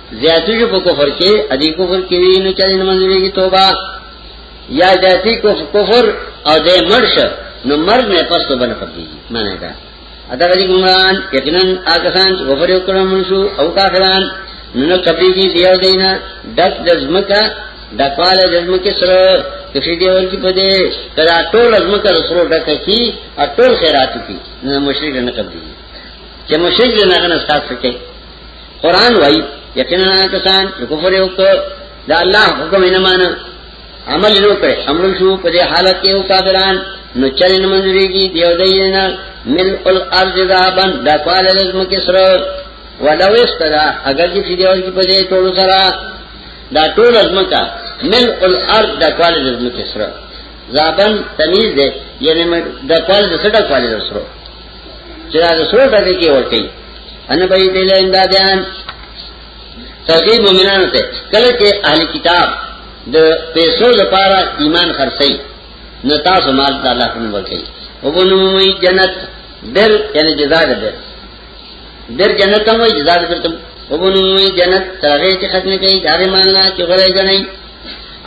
زیاتی جو په کفر کې ادي کفر کې وی نه چلې نه منځري کې توبه یا زیاتی کو کفر او دې مرش نو مرګ نه پس توبه نه کوي معنی دا ادا غلي ګمان یقینا آکسان چې کفر یو کړم منشو او کافران نو کپی کې دیو دینا دک دزمکا دکوال دزمکه سره کفی دی ورکی پدې کرا ټول دزمکه سره ډک کی او ټول خیرات کی نو مشرک نه کوي چې مشرک نه غنه ساتھ سکے قران وای یقینا کسان چې کفر وکړ دا الله حکم نه مان عمل نو کړ امر شو په دې حالت کې او کافران نو چرن منځري کی دیو دینا مل الارض ذابن دا قال لازم کې سره ولو استدا اگر چې دیو کې په دې ټول سره دا ټول لازم کا مل الارض دا قال لازم کې سره ذابن تمیز دے یعنی دا قال د سټه قال سره چې دا د سور ټکی کې ورکی ان به دې له اندادان ترغیب مومنانو ته کله چې اهل کتاب د پیسو لپاره ایمان خرڅي نو تاسو مال د الله په نوم ورکړي وګونو جنت در یعنی جزا ده در در جنت هم وي جزا ده تم وګونو جنت ترغه چې ختمه کوي داري مالنا چې غره غني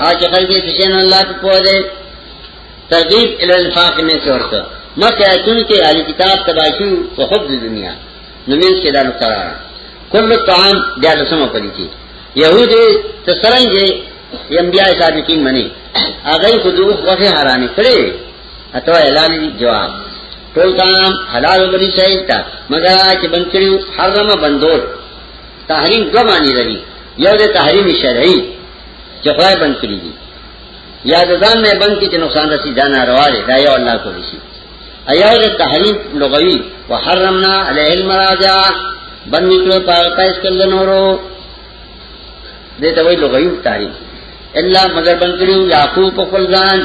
او چې خلک یې شین الله په پوهه ترغیب الانفاق میں سے ورکا مکہ ایتون کے اہل کتاب تباشو و خود دی دنیا نمیز کے دانو قرار کل طعام دیال سمو پلی کی یہود تسرنگ انبیاء سابقین منی آگئی خود اوخ وقت حرامی کرے اتو اعلان دی جواب ټول طعام حلال بنی اسرائیل تا مگر چې بند کړیو حرم بندول تحریم دو معنی لري یو د تحریم شرعي چې خدای بند کړی دي یا د ځان نه بند کی چې نقصان رسی دا ناروا دی دا یو الله کولی شي ایاو د تحریم لغوی وحرمنا علی المراجع بند نکړو پاک پایس کله نورو دې ته وی لغوی تحریم الا مگر بند کړو یعقوب په خپل ځان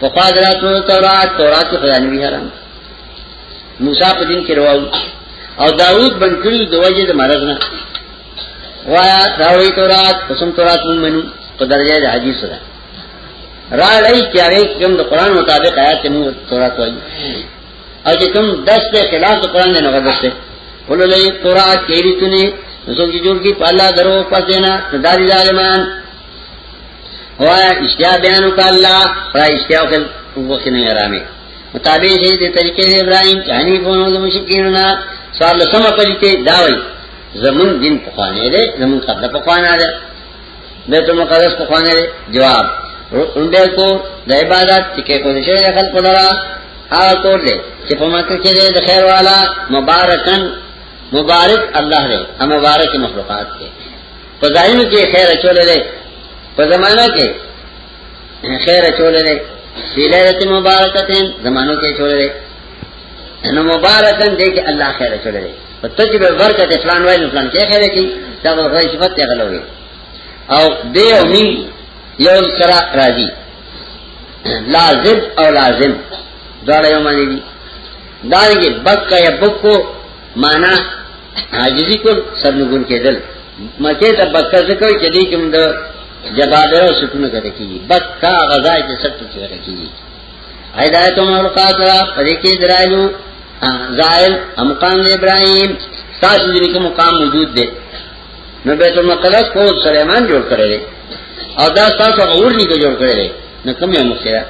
په قادرات او تورات تورات کې خدای نبی حرام موسی په دین کې رواو او داوود بند کړو د وجه د مرض نه وایا راوی تورات قسم تورات مون منو په درجه د حدیث سره را لای چې هغه کوم د قران مطابق آیات مون تورات وایي او چې کوم دس په خلاف د قران نه غدس ته ولولې تورات کې ریتونه نو چې جوړ کی پالا درو پس دینا داری ظالمان وایا اشتیا بیانو کا الله را اشتیا کل وکه نه رامي مطابق دې طریقې ابراهيم حنیفونو د مشکینو نه سوال سم پلیته داوي زمون دین په خوانه دی زمون قبله په خوانه دی بیت المقدس په خوانه دی جواب اونډه کو د عبادت چې کې کوم شي خلق لرا هغه کور دی چې په مکه کې دی د خیر والا مبارکن مبارک الله دی او مبارک مخلوقات دی په ځایونو کې خیر چول دی په زمانہ کې خیر چول دی سیلایت مبارکتین زمانو کې چول دی نو مبارکن دې کې الله خیر چول دی ته چې به ورکه ته فلان وای نو فلان کې خیره کی دا به غوړې صفات ته غلوي او دې او می یو سره راځي لازم او لازم دا یو معنی دي دا یې بک یا بکو معنا عاجزی کو سرنګون کېدل مکه ته بک ذکر کې دې کوم د جبابره سکونه کړی کی بک کا غزا چې سخت چیرې کیږي ایدایتو مولقات را پدیکی درائلو زائل امقام دے ابراہیم ساس دنی کے مقام موجود دے نو بیت المقدس کو سلیمان جوڑ کرے دے او دا ساس و غور نی کو جوڑ کرے دے نو کم یو مختیرہ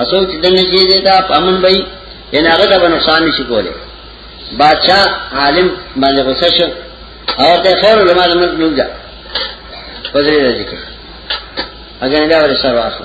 اسو چې دنه چې دې دا پامن بې ان هغه د نقصان نشي کوله بادشاہ عالم باندې غوسه شو او ته خیر علماء لمر نو ځه پدری راځي اگر دا ور سره واسو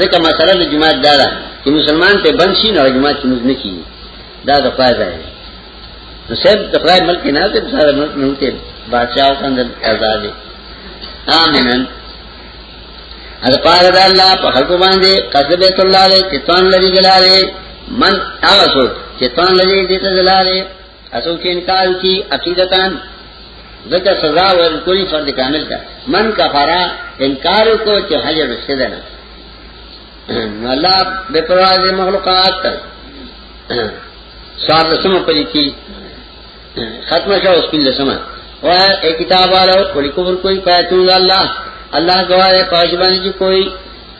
ځکه مسله د جماعت دا ده چې مسلمان ته بند شي نه جماعت کې موږ نه کیږي دا د پای ځای دی نو صاحب د خدای ملک نه ته سره ملک نه ته بادشاہ څنګه آزاد دی امنن از پار د الله په خلق باندې قصبه الله له چتان لري ګلاله من تاسو چتان لري دې ته ګلاله اصل کې انکار کی عقیدتان ځکه سزا ورکوي فرض کامل ده من کفرا انکار کو چې حج رسته ده نه الله به پرواز مخلوقات سوال سم پرې کی ختم شو اس په لسمه او اے کتاب والو کوئی کفر کوئی پیاتو الله الله گواہ ہے پاش باندې کوئی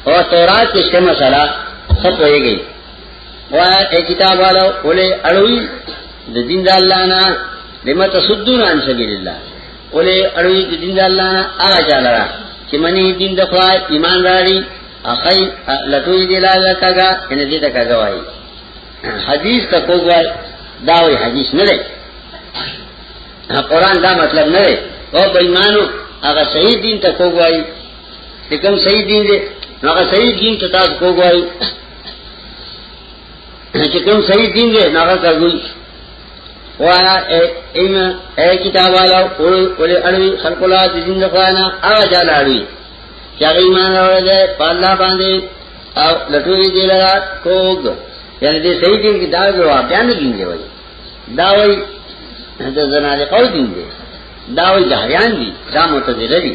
اور تورات کې څه مسله خط ہوئے گئی وا اے کتاب والو اولے اڑوی د دین د الله نه لما تصدون عن سبیل الله اولے اڑوی د دین د الله نه هغه چاله چې منی دین د خدای ایمان راړي اخی لټوی دی لاله کاګه ان دې ته کاګه وای حدیث ته کوګوای دا وی حدیث نه دی قرآن دا مطلب نه دی او بېمانو هغه صحیح دین ته کوګوای چې کوم صحیح دین دی هغه صحیح دین ته تاسو کوګوای چې کوم صحیح دین دی نه هغه کوي وایا ایم اے کتاب والا او ولې اړوي خلق لا د دین نه خوانا هغه چاله اړوي چې هغه ایمان راوړی دی په الله باندې او لټوي دی لرا کوګ یعنی دې صحیح دین کې دا جواب بیان دین دی وایي دا وایي د زنانه قول دین دی دا وایي جهریان دي دا متذیل دي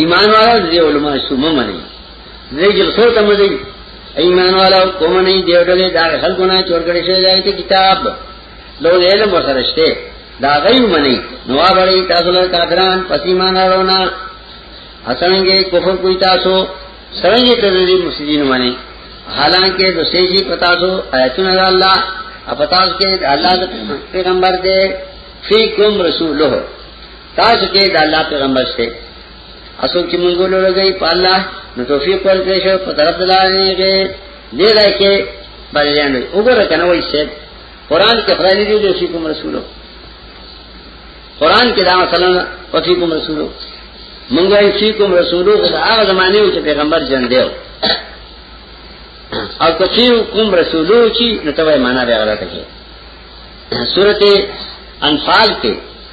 ایمان والا دې علماء شو ممنه دې جلسو ته مزي ایمان والا کوم نه دی ورته دا خلکونه چور کړی شوی دی ته کتاب لو علم وسرشته دا غیو منی نو وړي تاسو له کافران پسیمان راونا حسنګه کفر کوي تاسو سرنګه ته دې مسلمانین منی حالانکه د سېجی پتا سو آیتونه الله اپتاس کې الله د پیغمبر دې فیکم رسوله تاسو کې د الله پیغمبر شته اسو چې مونږ لورګي په الله نو توفیق ورکړي شو په طرف دلانه کې دې راي کې بلجان وګوره کنه وایي شه قران کې خدای دې دې شي کوم رسولو قران کې دا مثلا پتی کوم رسولو مونږ یې شي کوم رسولو دا هغه زمانه چې پیغمبر جن دی او کچیو کوم رسولو چې نو ته معنا به غلطه کې سورته انفال کې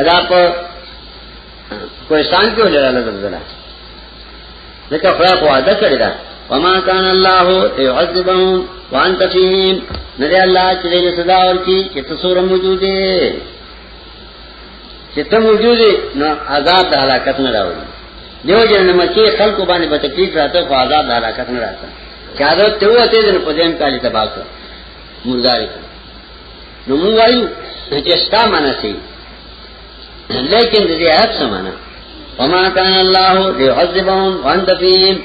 ادا په کوهستان کې ولاله زلزلہ ځکه خو هغه وعده کړی دا وما كان الله يعذبهم وانت فيهم نبي الله چې دې صدا ورکی چې تصور موجود دی چې ته موجود دی نو عذاب د هلاکت نه راوړي دیو جن مکی خلق باندې په تکلیف راته خو عذاب د هلاکت نه راته چا دا ته وته دې په دې امکان تباہ کړ مرداري نو موږ وایو چې ستا معنا سي لیکن د دې آیت سمانا وما كان الله ليعذبهم وانت فيهم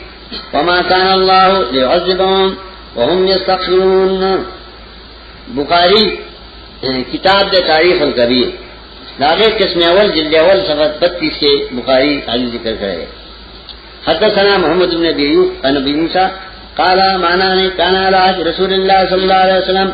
وما كان الله ليعذبهم وهم يستغفرون بخاری کتاب د تاریخ الکبیر داغه قسم اول جلد اول صفحه 32 کې بخاری حدیث ذکر کړی حدثنا محمد بن ابي يوسف عن ابي موسى قال معنا كان على رسول الله صلى الله عليه وسلم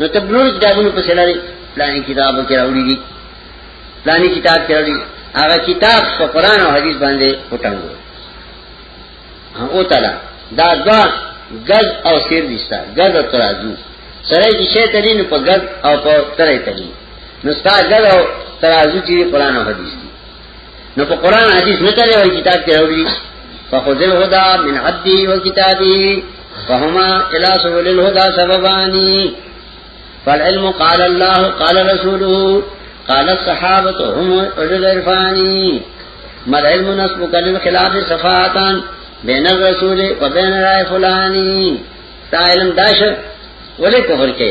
نو تب نور کتابونو پسې لري پلاني کتابو کې راوړي دي پلاني کتاب کې راوړي هغه کتاب څو قران او حديث باندې وټنګو او تعالی دا دوا غز او سیر ديستا غز او ترازو سره چې شی تري نو په غز او په ترې تري نو ستا غز او ترازو چې قران او حديث دي نو په قران حدیث نه کوي وای کتاب کې راوړي فخذ الهدى من عبدي وكتابي فهما الى سبل الهدى سبباني فالعلم قال الله قال رسوله قال الصحابه هم اولو العرفاني ما العلم نسب كل خلاف صفاتان بين الرسول وبين راي فلاني تا علم داش ولې کفر کې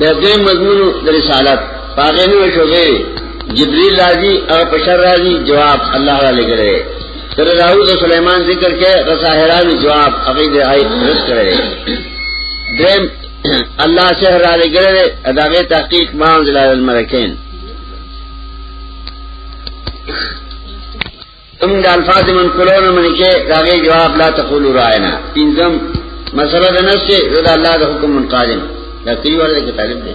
د دې مضمون د رسالت هغه نو شوې جبريل راځي او بشر راځي جواب الله تعالی لګره تر داوود او سليمان ذکر کې رساهران جواب هغه دې آی رس کړي دیم الله شهر را لګره اداغه تحقیق ما ذلال الملکین تم د الفاظ من کولونه منی کې داغه جواب لا تقول راینا پینځم مسله د نس چې د الله د حکم منقادم دا کلی والے کې طالب دی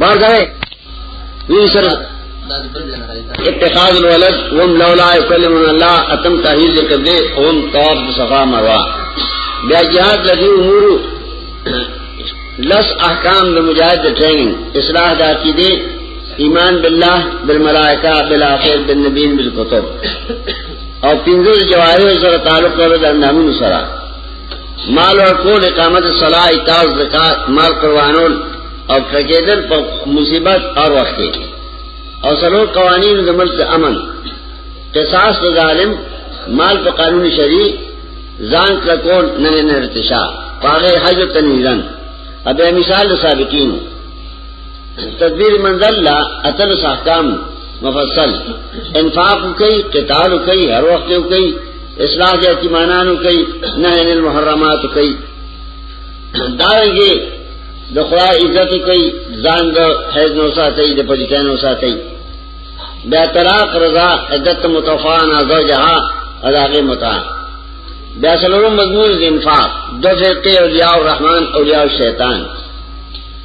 بار ځای وی سره اتخاذ الولد هم لولا يكلمنا الله اتم تاهيل ذکر دے هم طواف صفا مروه بیا جهاد لدی امور لس احکام د مجاهد ټریننګ اصلاح د عقیده ایمان بالله بالملائکه بالآخر بالنبیین بالکتب او پنځو جواهر سره تعلق لري د نامونو سره مال او کول اقامت الصلاه ایتاز زکات مال قربانول او کګیدل په مصیبت اور وخت کې او سلو قوانین د ملک امن قصاص د ظالم مال په قانون شری ځان کول نه نه ارتشا پاغه حج تنیرن ابه مثال سابقین تدبیر منزل لا اتل احکام مفصل انفاق کوي قتال کوي هر وخت کوي اصلاح د یتیمانو کوي نه نه محرمات کوي داږي د خدای عزت کوي ځان د حیز نو ساتي د پلیتانو ساتي بیا طلاق رضا عدت متفان زوجها اداغه متا بیا سلورم مضمون انفاق دو فرقه اولیاء الرحمن اولیاء الشیطان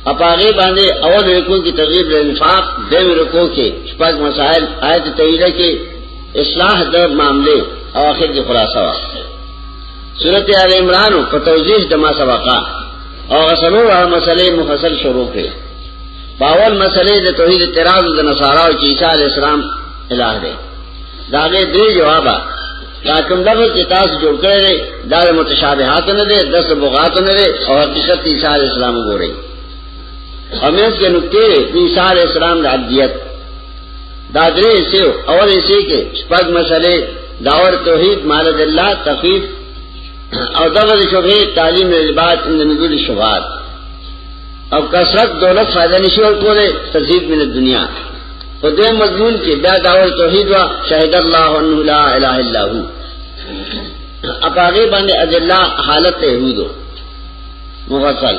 اپاغه باندې اول رکو کې ترغیب له انفاق دیم رکو کې شپږ مسائل آیت طویله کې اصلاح د معاملې او اخر کې خلاصه وا سورته ال عمران په توضیح د ما سبقا او غسلو هغه مسلې مفصل شروع کړي باول مسلې د توحید اعتراض د نصارا او عیسی علی السلام الہ دی داغه دې جوابه دا کوم لفظ چې تاسو جوړ کړی دی دا متشابهات نه دی دس بغات نه دی او حقیقت عیسی علی السلام وګورئ همین کې نقطه عیسی علی السلام د عبدیت دا درې حصے اول حصے کې شپږ مسلې داور توحید مال الله تخفیف او دغه شوبې تعلیم البات د نزول شوبات او کثرت دولت فائدہ نشي ورکوله تزيد من الدنيا په دې مضمون کې بیا داول توحید وا شهید الله انه لا اله الا هو اپاغه باندې اجلا حالت یهودو مغسل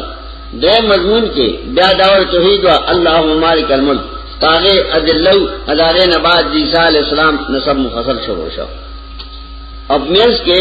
دې مضمون کې بیا داول توحید وا الله مالک الملک تاغه اجلو ادارې نه بعد عیسی علی السلام نسب مفصل شروع شو اب مینس کې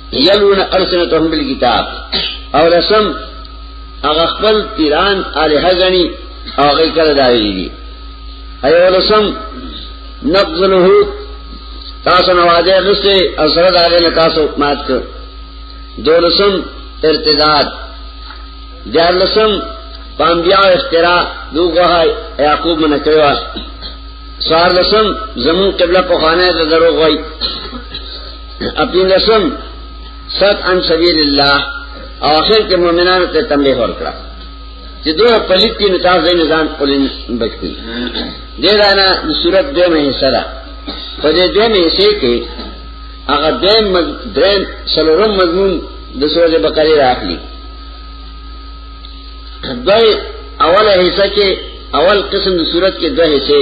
یلون ارسنتهم بالکتاب او رسم هغه خپل پیران الہ غنی او غی کړه دا ویلي دي ایو رسم نقذله تاسو نوازه غسه او سره دا غنه تاسو مات کړ دولسم ارتداد دیارلسم پامبیا اخترا دو غوای یعقوب من کړو سوار لسم زمون قبله په خانه ته درو غوای اپنی لسم ست ان سبیل اللہ او آخر کے مومنان تے تنبیہ اور کرا چې دوه پلیت کې نتاز دی نظام پولین بچ کی دې دا نه صورت دې مې حصہ ده په دې دې مې حصے کې هغه دې مز درې سلورم مضمون د سورې بقره راخلی دوی اوله حصہ کې اول قسم د صورت کې دوه حصے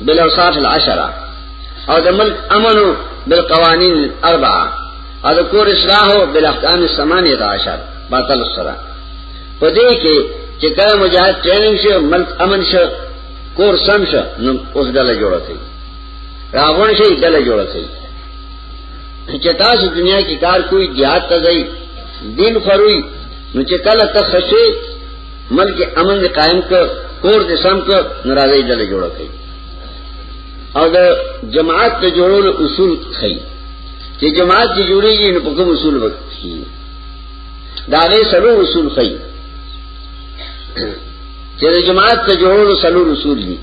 بالاوصاف العشره او د ملک امن بالقوانین الاربعه او د کور اصلاح بالاحکام الثمانیه عشر باطل السرا په دې کې چې کله مجاهد ټریننګ شي ملک امن شي کور سم شي نو اوس ډله جوړه کړي راغون شي ډله جوړه کړي چې تاسو دنیا کې کار کوی jihad ته ځئ دین خروي نو چې کله ته خشي ملک امن دې قائم کړ کور دې سم کړ ناراضي ډله جوړ کړي او د جماعت ته جوړولو اصول خي چې جماعت دې جوړيږي نو په کوم اصول وکړي دا غي سلو اصول خي چې د جماعت ته جوړولو سلو اصول دي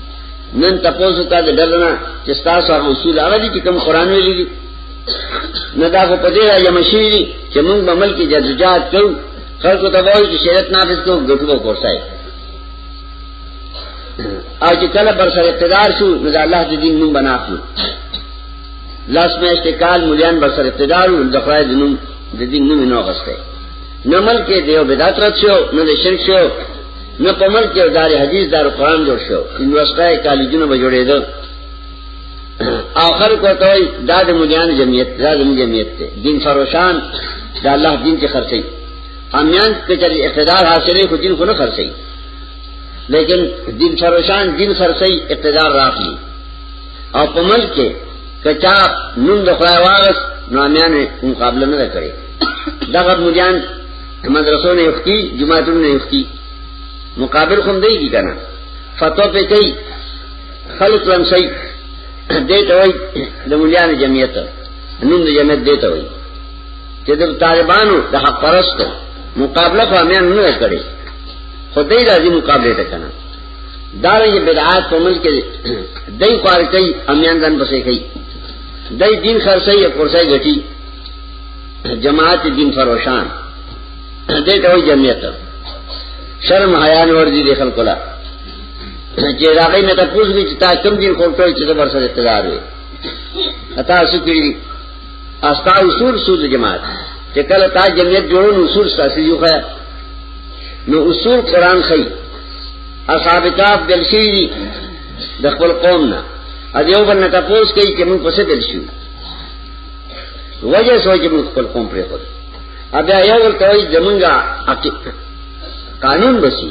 نن تاسو ته د ډلنا چې تاسو هغه اصول هغه دي چې کوم قران ویلي دي نه دا په دې راځي مشي چې موږ عمل کې جدجات کوو خلکو ته وایي چې شریعت نافذ کو ګټو به ورسای او چې کله بر سره اقتدار شو نو د الله د دین نوم بنا کړو لاس مې استقال مليان بر سره اقتدار او د خدای د نوم د دین نوم نه غسته نو ملک دیو بدعت رات شو نو د شرک شو نو په ملک یو دار حدیث دار قران جوړ شو یونیورسيټه کالجونه به جوړېدل او خلق ورته وای دا د مليان جمعیت دا د جمعیت ته دین فروشان دا الله دین کې خرڅي امیان ته چې اقتدار حاصلې خو دین خو نه خرڅي لیکن دین فروشان دین خرڅي اقتدار راخلي او په ملک کې کچا نوم د خدای وارث نو امیان مقابله نه کوي دا غو مليان مدرسو نه یختي جمعهتون نه یختي مقابل کوم دی کی کنه فتوا په کوي خلق لمسی دیتا ہوئی دا ملیان جمعیت نون دا جمعیت دیتا ہوئی چی دا طالبانو دا حق پرست مقابلہ کو امیان نو کرے خود دی رازی مقابلے تا کنا دارن یہ بدعات پا ملک دی خوار کئی امیان دن بسے کئی دی دین خرسائی یا پرسائی گٹی جماعت دین فروشان دیتا ہوئی جمعیت شرم حیان وردی دیخل کلا چې راغی مې ته پوښتنه چې تا کوم دین خور کړی چې زبر سره اقتدار وي اتا څه کړی استا اصول سود جماعت چې کله تا جمعیت جوړو نو اصول تاسو یو خیا نو اصول قران خي اصحاب کتاب دلشي د خپل قوم نه ا دیو بل نه تاسو کوي چې موږ پسې دلشي وجه سوچ موږ خپل قوم پرې خور ا بیا یو ورته زمونږه قانون بسی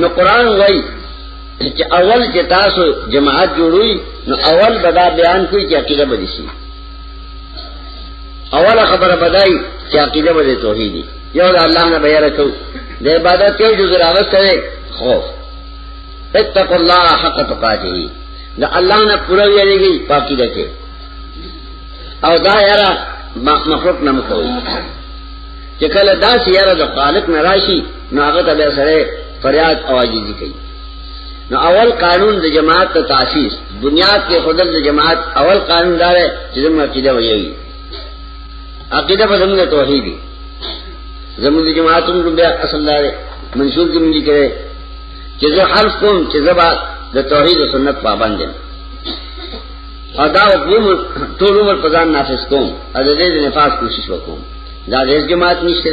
نو قران وای چې اول چې تاسو جماعت جوړوي نو اول بدا بیان کوي چې عقیده بدی شي اول خبره بدای چې عقیده بدی توحیدی یو د الله نه بیان کو د عبادت یو جزء راوسته خوف اتقوا الله حق تقاته دا الله نه پوره ویریږي پاکی ده کې او دا یاره مخلوق نه مکوي چې کله دا سیاره د خالق نه راشي نو هغه ته به سره فریاد او عاجزي کوي نو اول قانون د جماعت ته تاسیس بنیاد کې خدای د جماعت اول قانون دار چې زموږ عقیده وایي عقیده په زموږ توحید دی زموږ د جماعت نو بیا اصل دار منشور کې ملي کړي چې زه حرف کوم چې زبا د توحید او سنت پابند یم ادا او کوم ټول عمر پزان نافذ کوم ا دې د نفاس کوشش وکوم دا دې جماعت نشته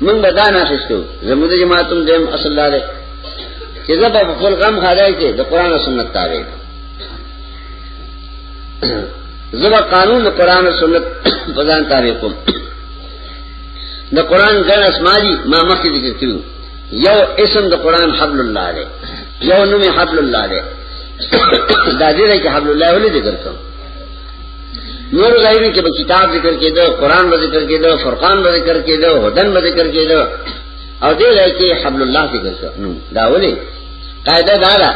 من به دا نه خستو زموږ د جماعتوم دیم اصل لاره چې زه په خپل غم خدای کې د قران او سنت تابع زه به قانون د قران او سنت په ځان تابع کوم د قران ګڼ اسماجی ما مخکې ذکر کړو یو اسم د قران حبل الله دی یو نوم حبل الله دی دا دې کې حبل الله ولې ذکر کوم نور ځایونو کې به کتاب ذکر کېده قران به ذکر کېده فرقان به ذکر کېده هدن به ذکر کېده او دې ځای کې حبل الله ذکر کړ نو دا ولې قاعده دا ده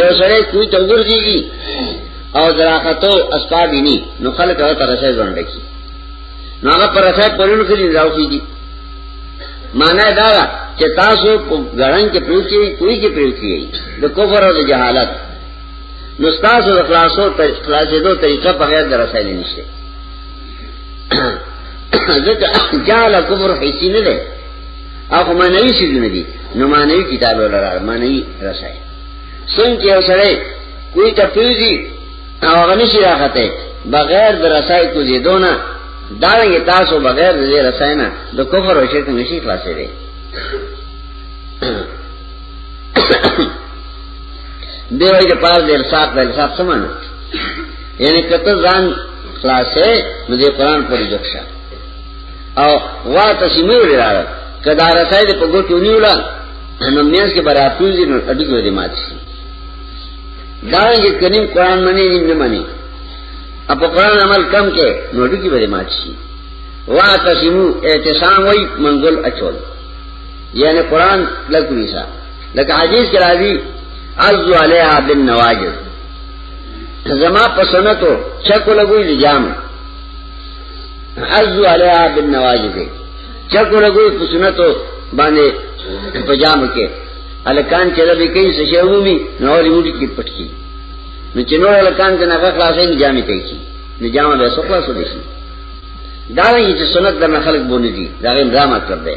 یو سره کوی ته ورځيږي او دراختو اسباب ني نو خلک هغه ترسه ځوند کی نو هغه پرسه پرون کړي راوخیږي معنا دا ده چې تاسو په ګړنګ کې پریوتی کوی کې پریوتی د کفر او د جهالت نو تاسو د خلاصو ته خلاصې دوه طریقه په غیر درسایل نشته ځکه جعل کفر حسی نه ده او معنی شي نه دي نو معنی کتاب ولر معنی رسای څنګه یو سره کوئی تفیزی او غنشی راخته بغیر درسای کو زیدونه دارنگی تاسو بغیر دے رسائنا دو کفر و شرک نشی خلاصے دے دیو چې پار دې الساق دې الساق سمانه یعنی کته ځان خلاصې نو دې قران پوری جوښه او وا تسمه ویرا کدا رسای دې په ګوتو نیولا نو میاس کې براتو دې نو اډی کو دې مات شي دا یې کریم قران منی نه منی اپ قران عمل کم کې نو اډی کې به مات شي وا تسمو اعتصام وای منزل اچول یعنی قرآن لکوی سا لکه حدیث کې راځي عز علیها بالنواجذ زما پسنتو چکو لګوي دی جام عز علیها بالنواجذ چکو لګوي پسنتو باندې پجام کې الکان چې ربي کوي څه شی ومي نو لري وډي کې پټکی نو چې نو الکان ته نه خلاصې نه جامې کوي شي نو جامه به سخلاصو دي شي دا یې چې سنت د خلک بونه دي دا غي امر مطلب دی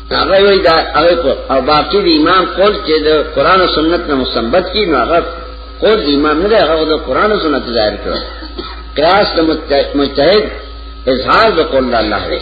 هغه وی دا هغه کو او باقی دی امام قول چې د قران او سنت نه مستنبط کی نو هغه قول دی امام نه هغه د قران او سنت ظاهر کړ قیاس د مجتهد اظهار د قول الله دی